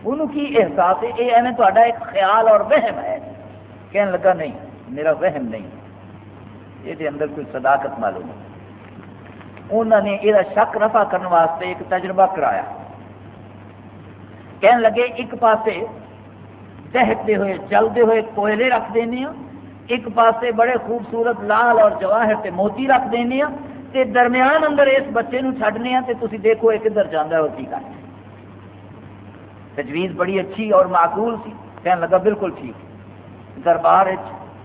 انہوں کی احساس ہے یہ ایویں تا ایک خیال اور وہم ہے۔ کہنے لگا، نہیں، میرا وہم نہیں۔ یہ اندر کوئی صداقت معلوم ہے۔ انہوں نے یہ شک رفع کرنے واسطے ایک تجربہ کرایا۔ کہنے لگے، ایک پاسے دہتے ہوئے جلتے ہوئے کوئلے رکھ دینے ہیں ایک پاسے بڑے خوبصورت لال اور جواہر تے موتی رکھ دینے ہیں تے درمیان اندر اس بچے نو چھڈنے ہیں تے تسی دیکھو ایک کدھر جانا ہے اور کی کرنا تجویز بڑی اچھی اور معقول سی۔ کہنے لگا بالکل ٹھیک۔ دربار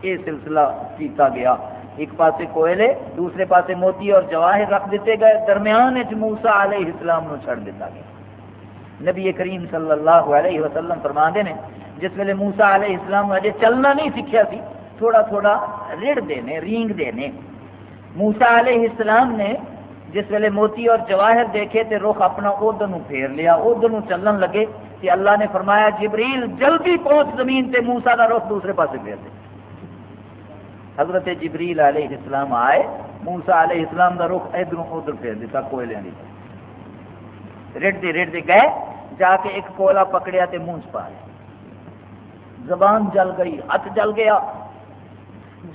یہ سلسلہ کیتا گیا۔ ایک پاسے کوئلے، دوسرے پاسے موتی اور جواہر رکھ دیتے گئے۔ درمیان موسا علیہ السلام نو چھڑ دیتا گیا۔ نبی کریم صلی اللہ علیہ وسلم فرما نے، جس ویلے موسا علیہ السلام اجے چلنا نہیں سیکھا سی، تھوڑا تھوڑا رڑ دینے، رینگ دینے۔ موسا علیہ السلام نے جس ویلے موتی اور جواہر دیکھے تے رخ اپنا ادھر پھیر لیا ادھر چلن لگے کہ اللہ نے فرمایا، جبریل جلدی پہنچ زمین تے موسا کا رخ دوسرے پاسے پھیر دے۔ حضرت جبریل علیہ السلام آئے موسا علیہ السلام کا رخ ادھر ادھر پھیر دیتا، کوئلے رڑتے رڑتے گئے، جا کے ایک کولا پکڑیا تے منہ پا لیا۔ زبان جل گئی ہاتھ جل گیا،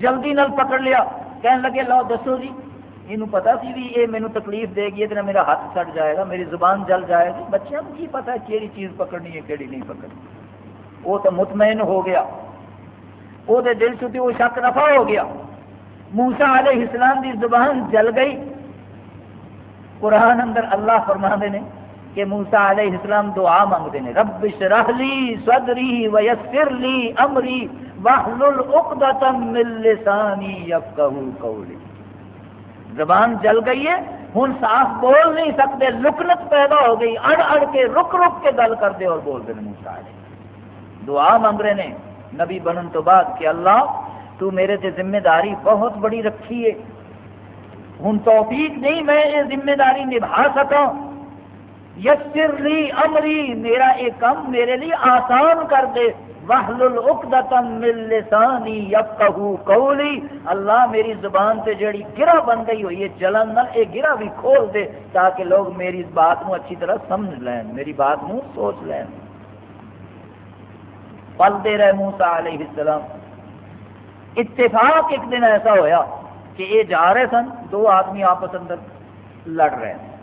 جلدی نل پکڑ لیا۔ کہنے لگے لو دسو جی یہ پتا سی بھی یہ مینو تکلیف دے گی تو میرا ہاتھ سڑ جائے گا، میری زبان جل جائے گی۔ بچوں کو کی پتا ہے کہڑی چیز پکڑنی ہے کہڑی نہیں پکڑنی؟ وہ تو مطمئن ہو گیا۔ وہ دل چتی وہ شک رفا ہو گیا۔ موسا علیہ السلام کی زبان جل گئی۔ قرآن اندر اللہ فرما نے کہ موسا علیہ السلام دعا مانگتے ہیں رب شرح لی صدری ویسر لی امری واحلل عقدۃ من لسانی یفقهوا قولی زبان جل گئی ہے، ہن صاف بول نہیں سکتے، لکنت پیدا ہو گئی، اڑ اڑ کے، رک رک کے گل کرتے اور بولتے ہیں موسا علیہ دعا مانگ رہے ہیں، نبی بنن تو بعد کہ اللہ، تو میرے تے ذمہ داری بہت بڑی رکھی ہے۔ ہوں توفیق نہیں میں یہ ذمہ داری نبھا سکا یسر لی امری، میرا یہ کم میرے لیے آسان کر دے۔ وحل من لسانی یفقہو قولی اللہ میری زبان سے جڑی گرہ بن گئی ہوئی ہے، جلن نہ، اے گرہ بھی کھول دے تاکہ لوگ میری بات نو اچھی طرح سمجھ لین، میری بات نو سوچ لین۔ پل دے رہے موسا علیہ السلام۔ اتفاق ایک دن ایسا ہویا کہ یہ جا رہے سن، دو آدمی آپس اندر لڑ رہے ہیں۔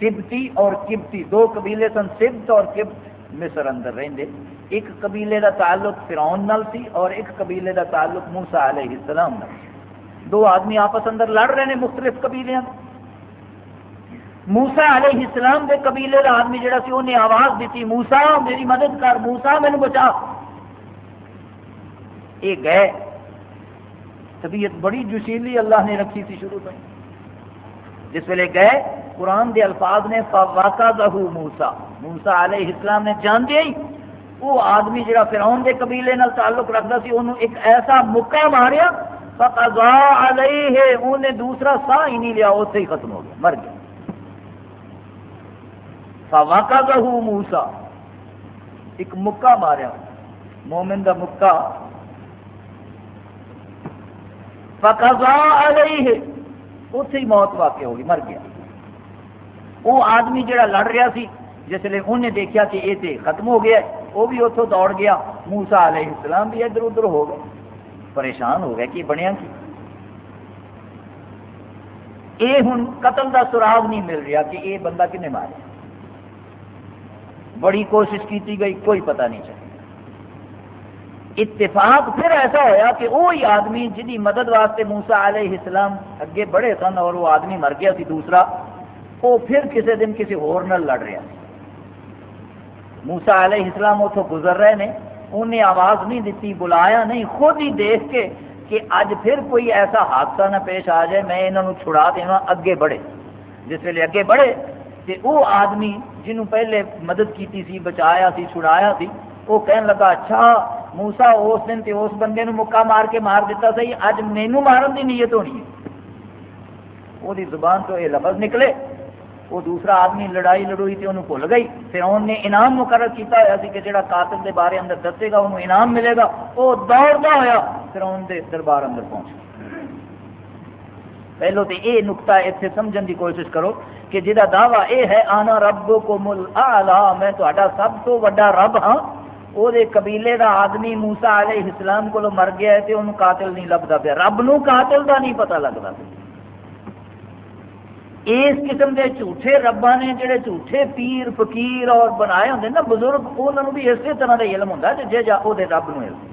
سبتی اور کبتی، دو قبیلے سن، سبت اور کبت۔ مصر اندر رہندے۔ ایک قبیلے دا تعلق فرعون نال سی اور ایک قبیلے دا تعلق موسا علیہ السلام نال۔ دو آدمی آپس اندر لڑ رہے ہیں مختلف قبیلے موسا علیہ السلام دے قبیلے دا آدمی جڑا سی انہیں آواز دیتی موسا میری مدد کر موسا مینو بچا۔ یہ گئے۔ طبیعت بڑی جشیلی اللہ نے رکھی تھی شروع میں۔ جس ویلے گئے قرآن دے الفاظ نے فواقع دہو موسا موسا علیہ السلام نے جان دیا ہی۔ وہ آدمی جڑا فرعون دے قبیلے نال تعلق رکھتا سی، انہوں ایک ایسا مکہ ماریا فقضا علیہ انہیں دوسرا سا ہی نہیں لیا اسے ہی ختم ہو گیا، مر گیا۔ فواقع دہو موسا ایک مکہ ماریا۔ مومن دا مکہ۔ فقضا علیہ اتے ہی موت واقع ہوگی مر گیا۔ وہ آدمی جڑا لڑ رہا سی، جس لیے انہیں دیکھا کہ یہ تو ختم ہو گیا، وہ بھی اتوں دوڑ گیا۔ موسا علیہ السلام بھی ادھر ادھر ہو گئے۔ پریشان ہو گیا کہ بنیا کی؟ یہ ہوں قتل کا سراغ نہیں مل رہا کہ یہ بندہ کنے مارے۔ بڑی کوشش کی گئی، کوئی پتہ نہیں چلتا اتفاق پھر ایسا ہوا کہ وہی آدمی جی مدد واسطے موسا علیہ السلام اگے بڑے سن اور وہ آدمی مر گیا سی، دوسرا وہ پھر کسی دن کسی ہور نال لڑ رہا موسا علیہ السلام اتوں گزر رہے ہیں انہیں آواز نہیں دیتی، بلایا نہیں، خود ہی دیکھ کے کہ اج پھر کوئی ایسا حادثہ نہ پیش آ جائے، میں انہوں چھڑا دینا، اگے بڑھے۔ جس ویلے اگے بڑھے تو وہ آدمی جنہوں پہلے مدد کی سی، بچایا سی، چھڑایا سی وہ کہنے لگا اچھا موسا اس دن تے اس بندے نو مکہ مار کے مار دیتا سی اج مینو مارن دی نیت ہونی ہے۔ وہ زبان تو یہ لفظ نکلے۔ وہ دوسرا آدمی لڑائی لڑوئی تھی انہوں بھول گئی۔ پھر انہوں نے انعام مقرر کیتا ہوا سی کہ جڑا قاتل دے بارے اندر دسے گا، انہوں انعام ملے گا۔ وہ دوڑتا ہوا پھر انہوں دے دربار اندر پہنچ پہلو تو یہ نقطہ اتنے سمجھن کی کوشش کرو کہ جہاں دعویٰ یہ ہے، آنا رب کو مل آ میں تا سب تو وا رب ہاں۔ وہ قبیلے دا آدمی موسا علیہ السلام کو مر گیا ہے تو انہوں قاتل نہیں لبتا پیا۔ رب نو قاتل دا نہیں پتا لگتا پیا۔ اس قسم کے جھوٹے ربا نے جڑے جھوٹے پیر، فقیر اور بنائے ہوں نا، بزرگ انہوں بھی اسی طرح کا علم ہوں جی جا وہ رب نو علم۔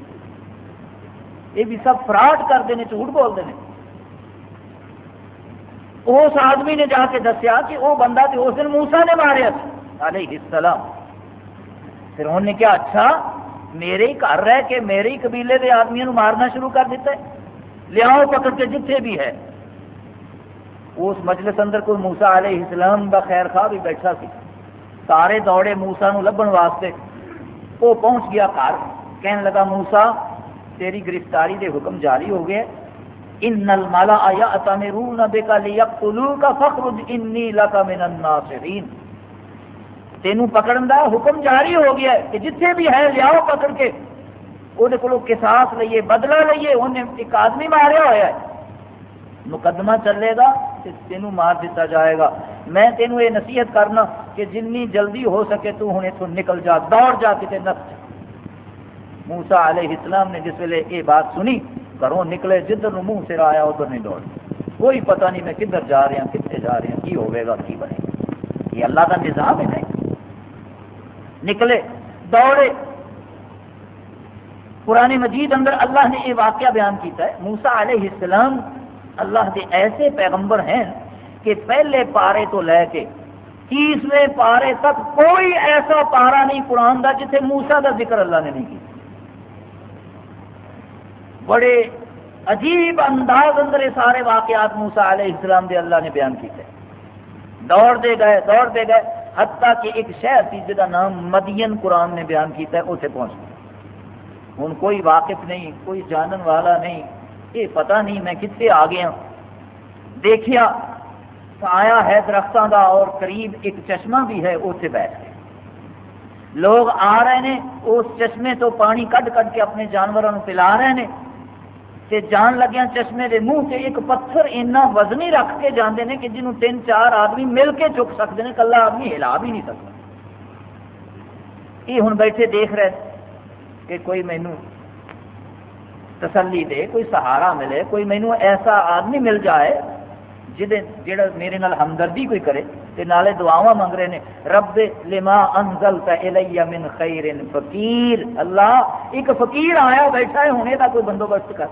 یہ بھی سب فراڈ کرتے ہیں جھوٹ بولتے ہیں اس آدمی نے جا کے دسیا کہ وہ بندہ تو اس دن موسا نے ماریا علیہ السلام۔ پھر انہوں نے کیا اچھا میرے ہی گھر رہ کے میرے ہی قبیلے کے آدمی مارنا شروع کر دیتا ہے۔ لیاؤ پکڑ کے جتنے بھی ہے۔ اس مجلس اندر کوئی موسا علیہ السلام کا خیر خواہ بھی بیٹھا سی۔ سارے دوڑے موسا لبن واسطے۔ وہ پہنچ گیا گھر۔ کہنے لگا موسا تیری گرفتاری دے حکم جاری ہو گئے۔ ان المالا آیا اتامرون بک لیقتلوک فخرج انی لک من الناصرین تینوں پکڑن دا حکم جاری ہو گیا ہے کہ جتھے بھی ہے لیاؤ پکڑ کے۔ وہ کو قصاص لئیے، بدلہ لئیے انہیں ایک آدمی ماریا ہوا ہے۔ مقدمہ چلے گا تینوں مار دیتا جائے گا۔ میں تینوں یہ نصیحت کرنا کہ جنی جلدی ہو سکے تو ہوں اتوں نکل جا، دوڑ جا کتنے نس موسا علیہ السلام نے جس ویلے یہ بات سنی، گھروں نکلے، جدھر منہ سے آیا، ادھر نہیں دوڑ کوئی پتہ نہیں میں کدھر جا رہا ہاں، کتنے جا رہا ہاں، کی ہوئے گا، کی بنے گا۔ یہ اللہ کا نظام ہے نہیں نکلے، دوڑے۔ پرانی مجید اندر اللہ نے یہ واقعہ بیان کیتا ہے۔ موسا علیہ السلام اللہ کے ایسے پیغمبر ہیں کہ پہلے پارے تو لے کے تیسویں پارے تک کوئی ایسا پارا نہیں قرآن کا جسے موسا کا ذکر اللہ نے نہیں کیا۔ بڑے عجیب انداز اندر یہ سارے واقعات موسا علیہ السلام دے اللہ نے بیان کیتے دوڑ دے گئے، دوڑ دے گئے، حتیٰ کہ ایک شہر تھی جہاں نام مدین قرآن نے بیان کیتا ہے اسے پہنچ گیا ہوں کوئی واقف نہیں، کوئی جانن والا نہیں یہ پتہ نہیں میں کتنے آ گیا دیکھیا، آیا ہے درختوں کا اور قریب ایک چشمہ بھی ہے اسے بیٹھ گئے لوگ آ رہے ہیں اس چشمے تو پانی کٹ کٹ کے اپنے جانوروں پلا رہے ہیں تے جان لگیا چشمے دے منہ سے ایک پتھر اینا وزنی رکھ کے جانے نے کہ جنہوں تین چار آدمی مل کے چک سکتے ہیں کلا آدمی ہلا بھی نہیں سکتا۔ یہ ہوں بیٹھے دیکھ رہے کہ کوئی مینو تسلی دے، کوئی سہارا ملے، کوئی مینو ایسا آدمی مل جائے جڑا میرے نال ہمدردی کوئی کرے تے نالے دعاواں منگ رہے ہیں رب لما انزلت من خیر، فقیر، اللہ ایک فقیر آیا بیٹھا ہے ہونے کا کوئی بندوبست کر۔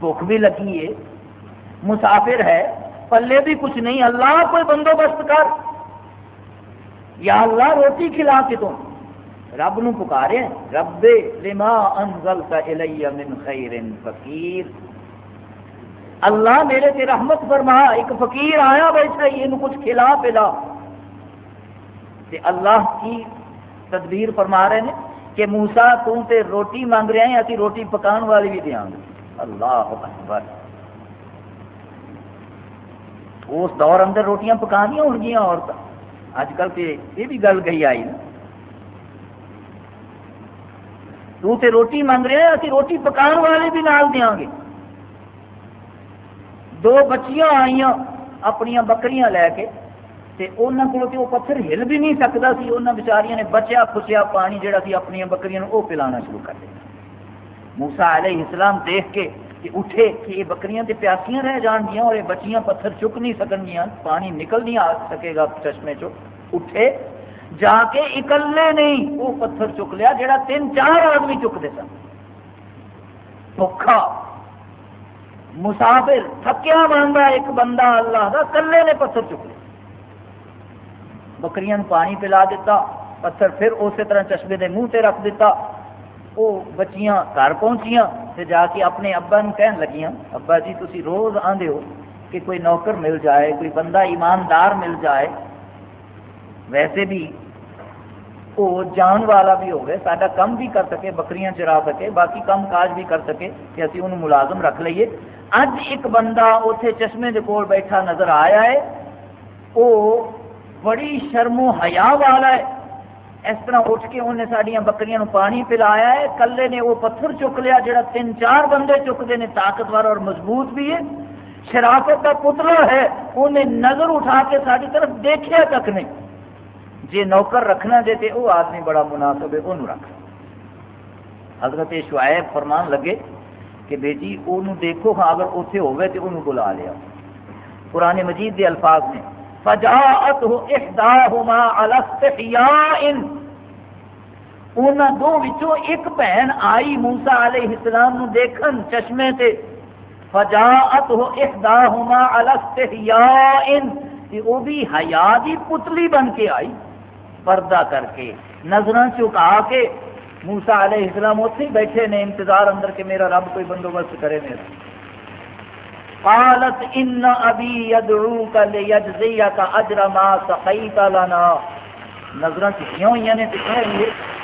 بھوک بھی لگی ہے، مسافر ہے، پلے بھی کچھ نہیں، اللہ کوئی بندوبست کر۔ یا اللہ روٹی کھلا کے تم رب نو پکارے، رب لما انزلت الی من خیر فقیر۔ اللہ میرے تے رحمت فرما، ایک فقیر آیا بیٹھا، یہ کچھ کھلا پلا۔ تے اللہ کی تدبیر فرما رہے ہیں کہ موسا تے روٹی مانگ رہے ہیں ابھی روٹی پکان والی بھی دیا گے اللہ اکبر۔ اس دور اندر روٹیاں پکانیا ہو گیا عورتیں اج کل تے یہ بھی گل گئی آئی نا۔ تو تے روٹی مانگ رہے ہیں ابھی روٹی پکان والے بھی نال دیا گے۔ دو بچیاں آئی اپنی بکریاں لے کے، تے انہوں کو وہ پتھر ہل بھی نہیں سکتا سی انہوں بچاریاں نے بچیا خسیا پانی جہاں سی اپنی بکریاں وہ پلانا شروع کر دیا موسا علیہ السلام دیکھ کے کہ اٹھے کہ یہ بکریاں تے پیاسیاں رہ جان گیا اور یہ بچیاں پتھر چک نہیں سکن گیا پانی نکل نہیں آ سکے گا چشمے چو۔ اٹھے جا کے اکلے نہیں، وہ پتھر چک لیا جہاں تین چار آدمی چکتے سن۔ بکھا مسافر تھکیا بنتا ایک بندہ اللہ کا کلے نے پتھر چک لیا۔ بکریاں پانی پلا دیتا پتھر پھر اسی طرح چشمے کے منہ سے رکھ دیتا وہ بچیاں گھر پہنچیاں تے جا کے اپنے ابا نو کہن لگیاں، ابا جی تسی روز آندے ہو کہ کوئی نوکر مل جائے، کوئی بندہ ایماندار مل جائے۔ ویسے بھی وہ جان والا بھی ہوگئے سارا کم بھی کر سکے، بکریاں چرا سکے، باقی کم کاج بھی کر سکے کہ اسی انہوں ملازم رکھ لئیے۔ اج ایک بندہ اتنے چشمے کے کول بیٹھا نظر آیا ہے، وہ بڑی شرم و حیا والا ہے۔ اس طرح اٹھ کے انہیں سڈیا بکریاں پانی پلایا ہے، کلے نے وہ پتھر چک لیا جڑا تین چار بندے چکتے ہیں طاقتور اور مضبوط بھی ہے۔ شرافت کا پتلا ہے، انہیں نظر اٹھا کے ساری طرف دیکھا تک نہیں۔ جی نوکر رکھنا دے تو وہ آدمی بڑا مناسب ہے انہوں رکھ۔ حضرت شعیب فرمان لگے کہ بیٹی وہ دیکھو ہاں اگر اتنے ہوئے تو انہوں بلا لیا۔ قرآن مجید کے الفاظ نے فجاءته احداهما على استحياء۔ ان دو وچوں ایک بہن آئی موسی علیہ السلام نو دیکھن چشمے تے۔ فجاءته احداهما على استحياء۔ کہ وہ بھی حیا دی پتلی بن کے آئی۔ پردہ کر کے، نظراں چکا کے موسی علیہ السلام اتنے بیٹھے نے، انتظار اندر کہ میرا رب کوئی بندوبست کرے میرا۔ قالت ان ابی يدعوك ليجزيك اجر ما سقيت لنا۔ نظراں کیوں ہوئی نے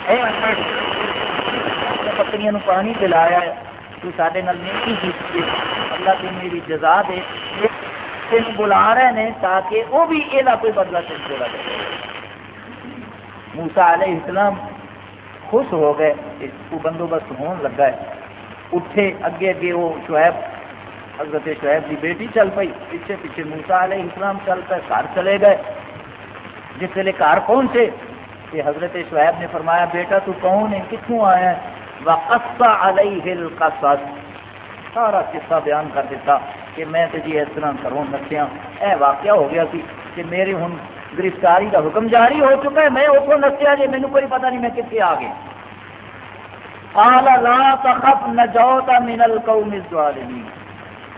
اے بکریاں نو پانی پلایا ہے، تو سارے نال نیکی کی اللہ کی میری جزا دے۔ تین بلا رہے ہیں تاکہ وہ بھی یہ کوئی بدلا تین پورا دے۔ موسا علیہ السلام خوش ہو گئے اس کو بندوبست ہون لگا ہے۔ اٹھے، اگے اگے وہ شعیب، حضرت شعیب کی بیٹی چل پئی۔ پیچھے پیچھے موسا علیہ السلام چل پے گھر چلے گئے۔ جس ویلے گھر پہنچے کہ حضرت شعیب نے فرمایا، بیٹا، تو کون ہے؟ کتوں آیا ہے؟ وقصہ علیہ القصص۔ سارا قصہ بیان کر دیتا کہ میں تو جی اس طرح کروں ہاں۔ نسیا اے واقعہ ہو گیا سی کہ میری ہوں گرفتاری کا حکم جاری ہو چکا ہے۔ میں اتوں نسیا جی مینو کوئی پتہ نہیں میں کتنے آ گیا قال لا تخف نجوت من القوم الظالمين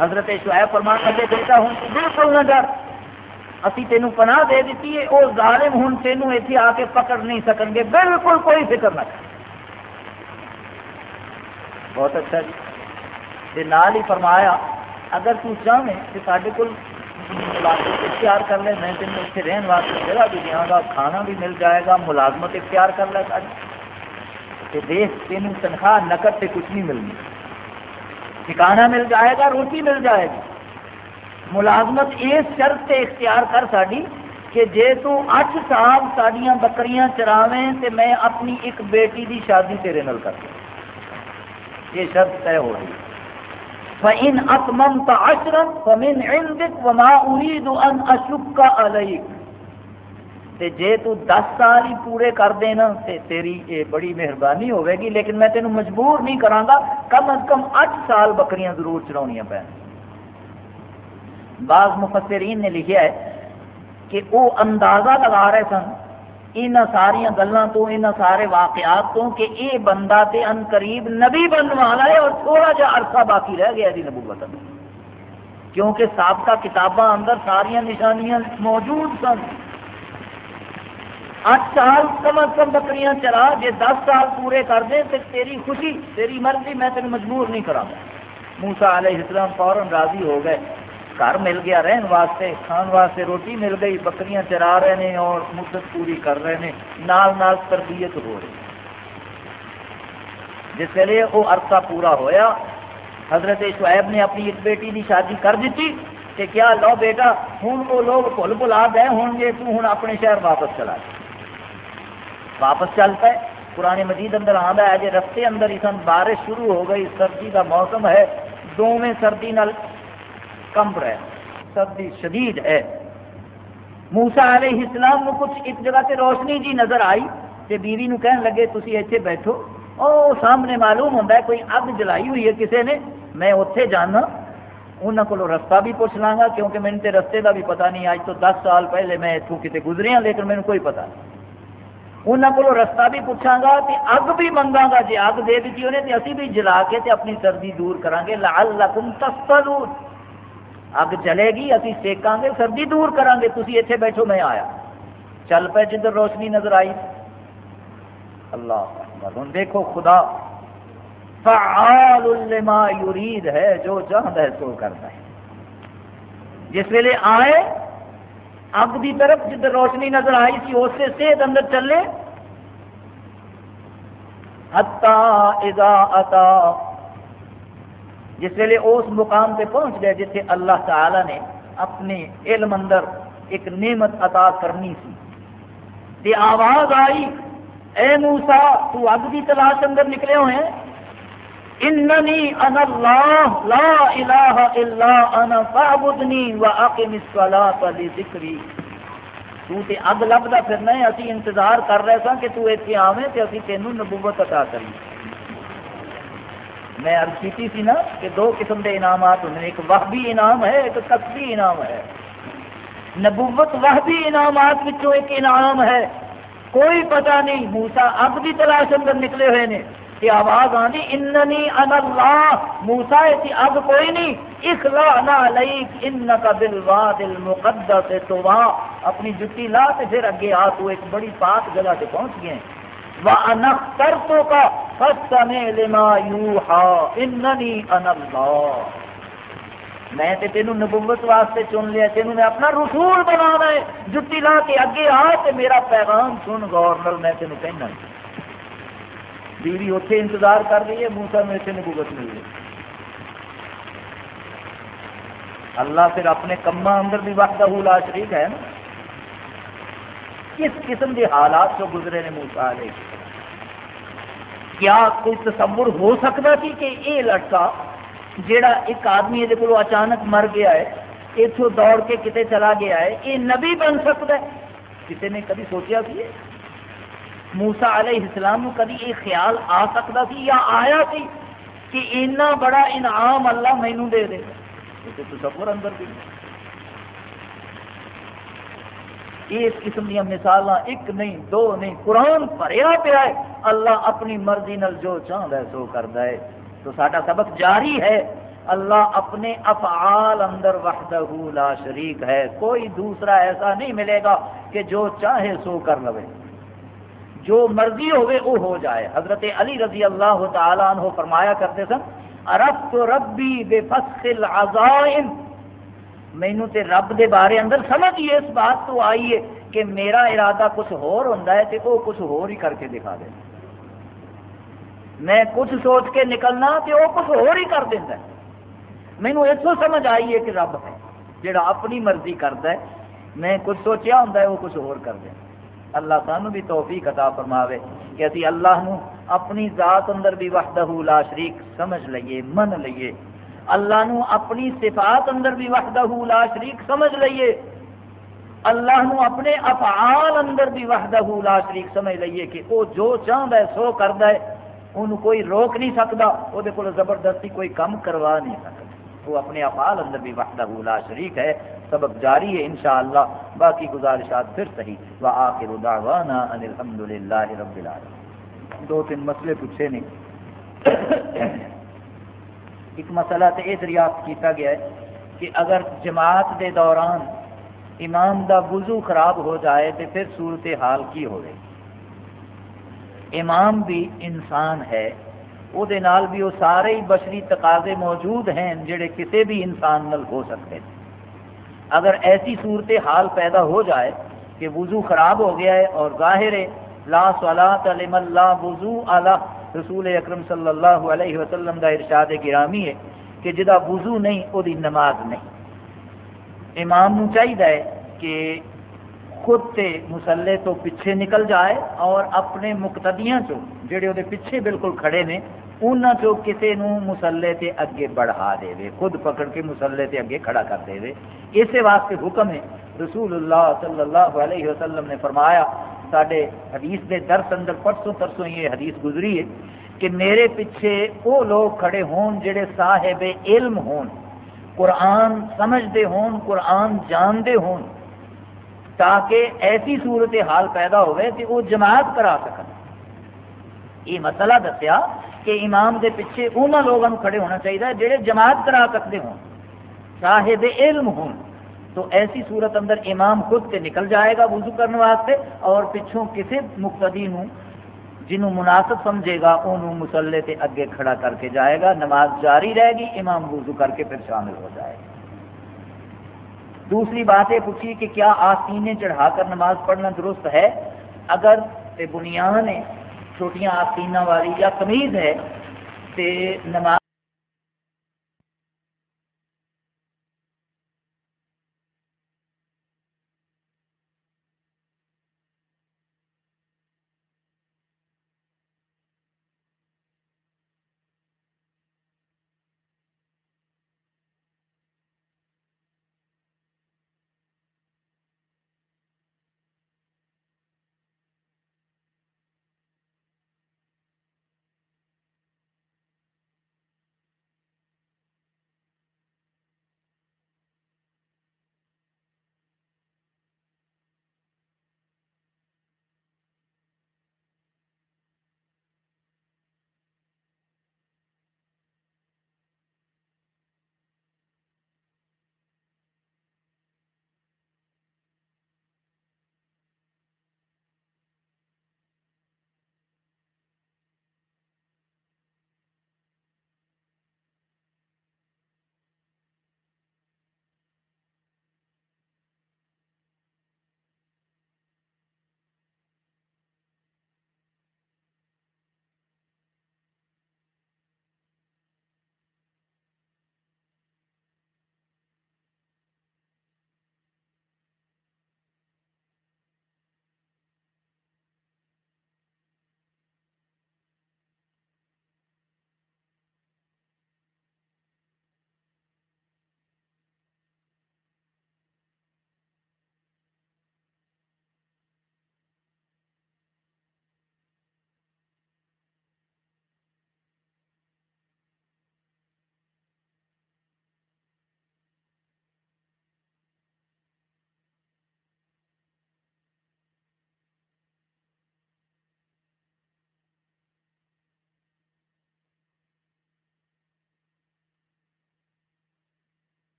حضرت شعیب فرمان لگے بیٹا ہوں بالکل نہ ڈر۔ اسی تینوں پناہ دے دیتی ہے۔ وہ ظالم ہوں، تینوں اتنے آ کے پکڑ نہیں سکن گے۔ بالکل کوئی فکر نہ کر بہت اچھا جی۔ نال ہی فرمایا، اگر تو چاہیں کہ سارے کو اختیار کر لے، میں تین اتنے رہن واسطے جگہ بھی دیا گا، کھانا بھی مل جائے گا، ملازمت اختیار کر لے ساری دیکھ تین تنخواہ نقد سے کچھ نہیں ملنی۔ ٹھکانا مل جائے گا، روٹی مل جائے گی۔ ملازمت اس شرط سے اختیار کر ساری کہ جے تو اٹھ سال سڈیا بکریاں چراویں تے میں اپنی ایک بیٹی دی شادی تیرے نال کر یہ شرط طے ہو رہی فَإِنْ أَتْمَمْتَ عَشْرًا فَمِنْ عِنْدِكَ وَمَا أُرِيدُ أَنْ أَشُكَّ عَلَيْكَ۔ تے جے تو دس سال ہی پورے کر دینا تے تیری یہ بڑی مہربانی ہوے گی لیکن میں تینوں مجبور نہیں کراں کم از کم اٹھ سال بکریاں ضرور چڑھایا پہ بعض مفسرین نے لکھا ہے کہ وہ اندازہ لگا رہے سن ان ساری گلوں تو ان سارے واقعات تو کہ یہ بندہ تے ان قریب نبی بننے والا ہے اور تھوڑا جا عرصہ باقی رہ گیا جی نبوت کیونکہ سابقہ کتاباں اندر ساریا نشانیاں موجود سن۔ اٹھ سال کم از کم بکریاں چلا جی دس سال پورے کر دیں تو تیری خوشی، تیری مرضی، میں تین مجبور نہیں کرا موسا علیہ السلام فوراً راضی ہو گئے۔ گھر مل گیا، رہن واسطے، کھان واسطے روٹی مل گئی، بکریاں چرا رہے ہیں اور مدت پوری کر رہے ہیں نال نال تربیت ہو رہی۔ جس ویلے وہ عرصہ پورا ہویا، حضرت شعیب نے اپنی ایک بیٹی کی شادی کر دیتی کہ کیا لو بیٹا ہوں وہ لوگ بھول بلا گئے ہوں گے، تو ہوں اپنے شہر واپس چلا جائے واپس چل پائے پرانے مجید اندر آدھا ہے جی رستے اندر ہی سن، بارش شروع ہو گئی، سردی کا موسم ہے۔ دونوں سردی نال کمب رہے سردی شدید ہے۔ موسا علیہ السلام کو کچھ ایک جگہ سے روشنی جی نظر آئی کہ بیوی نو کہن لگے تھی اتنے بیٹھو۔ او سامنے معلوم ہوتا ہے، کوئی اگ جلائی ہوئی ہے کسی نے؟ میں اتنے جانا۔ انہوں کو رستہ بھی پوچھ لاں گا کیونکہ میرے رستے کا بھی پتا نہیں۔ اج تو دس سال پہلے میں اتوں کتنے گزریا ہاں، لیکن میرے کوئی پتا نہیں۔ انہوں کو رستہ بھی پوچھا گا تے اگ بھی منگا گا۔ جی اگ دے دیتی انہیں تے اسی بھی جلا کے تے اپنی سردی دور کریں گے لعلکم تسطلون۔ اگ جلے گی، اسی سیکاں گے، سردی دور کریں گے، تسی اتنے بیٹھو، میں آیا۔ چل پہ جدھر روشنی نظر آئی۔ اللہ ہوں دیکھو خدا، فعال لما یرید ہے، جو چاہتا ہے، سو کرتا ہے۔ جس ویلے آئے، اگ کی طرف جدھر روشنی نظر آئی سی، اس سے صحت اندر چلے۔ ہتا اذا اتا جس ویلے اس مقام پہ پہنچ گئے جتنے اللہ تعالی نے اپنے علم اندر ایک نعمت عطا کرنی سی تے آواز آئی، اے موسا تو اگ کی تلاش اندر نکلے ہوئے ہیں۔ اننی انا اللہ، لا الہ الا انا فعبدنی و اقم الصلاة لذکری۔ تو تے اگ لبدا پھرنا ہے، اسی انتظار کر رہے سا کہ تو ایتھے آویں تے اسی تینوں نبوت عطا کریے میں عرض کی سی نا کہ دو قسم کے انعامات ہوں ایک وحبی انعام ہے، ایک کسبی انعام ہے۔ نبوت وحبی انعامات وچوں ایک انعام ہے۔ کوئی پتہ نہیں موسا اب بھی تلاش اندر نکلے ہوئے نے کہ آواز آنی، اننی ان اللہ موسا ایسی اب کوئی نہیں، اخلا نہ علیک، انکا بالواد المقدس تو اپنی جتی لا تے پھر اگے آ، تو ایک بڑی پاک جگہ سے پہنچ گئے۔ وَأَنَخْتَرْتُكَ فَاسْتَمِعْ لِمَا يُوحَى إِنَّنِي أَنَا اللَّهُ میں تے تینوں نبوت واسطے چن لیا، تینوں میں اپنا رسول بنانا ہے جتی لا کے اگے آ تے میرا پیغام سن، غور نال میں تینوں کہنا۔ بیوی اتنے انتظار کر رہی ہے موسا میں اتنے نبوت مل رہی اللہ پھر اپنے کما اندر بھی وقت لا شریک ہے نا۔ کس قسم کے حالات جو گزرے نے موسا علیہ۔ کیا کوئی تصور ہو سکتا تھی کہ یہ لڑکا جیڑا ایک آدمی یہ کو اچانک مر گیا ہے اتوں دوڑ کے کتے چلا گیا ہے یہ نبی بن سکتا ہے۔ کسی نے کبھی سوچا سی موسا علیہ السلام کبھی یہ خیال آ سکتا سی یا آیا سی کہ اتنا بڑا انعام اللہ مینو دے دے؟ تصور اندر بھی اس قسم دیا مثال ایک نہیں، دو نہیں، قرآن پڑیا پیا ہے۔ اللہ اپنی مرضی نال جو چاہتا ہے، سو کرتا ہے۔ تو سارا سبق جاری ہے۔ اللہ اپنے افعال اندر وحدہ لا شریک ہے۔ کوئی دوسرا ایسا نہیں ملے گا کہ جو چاہے سو کر لو جو مرضی ہوئے، وہ ہو جائے۔ حضرت علی رضی اللہ تعالیٰ عنہ فرمایا کرتے سن، عرفت ربی بے فصل عزائم مینو تے رب دے بارے اندر سمجھ ہی اس بات تو آئی ہے کہ میرا ارادہ کچھ ہور ہوتا ہے تو وہ کچھ ہور ہی کر کے دکھا دے۔ میں کچھ سوچ کے نکلنا تو وہ کچھ ہور ہی کر دینا مینو اس سمجھ آئی ہے کہ رب ہے جڑا اپنی مرضی کرتا ہے۔ میں کچھ سوچیا ہوں وہ کچھ ہور کر دیں اللہ سانو بھی توفیق عطا فرماوے کہ اسی اللہ نو اپنی ذات اندر بھی وحدہ لا شریک سمجھ لئیے، من لئیے۔ اللہ نو اپنی صفات اندر بھی وحدہ لا شریک سمجھ لئیے۔ اللہ نو اپنے افعال اندر بھی وحدہ لا شریک سمجھ لئیے کہ وہ جو چاہتا ہے سو کرتا ہے انہوں کوئی روک نہیں سکتا وہ زبردستی کوئی کم کروا نہیں سکتا وہ اپنے افعال اندر بھی وحدہ لا شریک ہے، سبق جاری ہے انشاءاللہ، باقی گزارشات پھر صحیح۔ وآخر دعوانا ان الحمدللہ رب العالمین۔ دو تین مسئلے پوچھے نہیں۔ ایک مسئلہ تو یہ دریافت کیتا گیا ہے کہ اگر جماعت دے دوران امام دا وضو خراب ہو جائے تو پھر صورت حال کی ہوئے۔ امام بھی انسان ہے وہ نال بھی وہ سارے بشری تقاضے موجود ہیں جڑے کسی بھی انسان نل ہو سکتے ہیں۔ اگر ایسی صورت حال پیدا ہو جائے کہ وضو خراب ہو گیا ہے اور ظاہر ہے، لا صلاۃ علم اللہ وضو اللہ رسول اکرم صلی اللہ علیہ وسلم کا ارشاد گرامی ہے کہ جدا وضو نہیں وہ نماز نہیں۔ امام نو چاہیے کہ خود تے مسلے تو پیچھے نکل جائے اور اپنے مقتدیاں چو جڑے وہ پیچھے بالکل کھڑے نے انہوں چو کسی نو مسلے تے اگے بڑھا دے وے خود پکڑ کے مسلے تے اگے کھڑا کر دے وے اسی واسطے حکم ہے، رسول اللہ صلی اللہ علیہ وسلم نے فرمایا سارے حدیث دے درس اندر پرسوں پرسوں یہ حدیث گزری ہے کہ میرے پیچھے وہ لوگ کھڑے ہون جڑے صاحب علم ہون، قرآن سمجھتے ہون، قرآن جانتے ہون، تاکہ ایسی صورت حال پیدا ہوئے کہ وہ جماعت کرا سکن۔ یہ مسئلہ دسیا کہ امام دے پیچھے انہوں لوگوں کھڑے ہونا چاہیے جڑے جماعت کرا سکتے ہوں صاحب علم ہون۔ تو ایسی صورت اندر امام خود سے نکل جائے گا وضو کرنے واسطے اور پچھوں کسی مقتدی نو جنہوں مناسب سمجھے گا انہوں مسلے تے اگے کھڑا کر کے جائے گا، نماز جاری رہے گی، امام وضو کر کے پھر شامل ہو جائے گا۔ دوسری بات یہ پوچھی کہ کیا آستینیں چڑھا کر نماز پڑھنا درست ہے؟ اگر بنیاد ہے، چھوٹیاں آستینہ والی یا تمیز ہے، تے نماز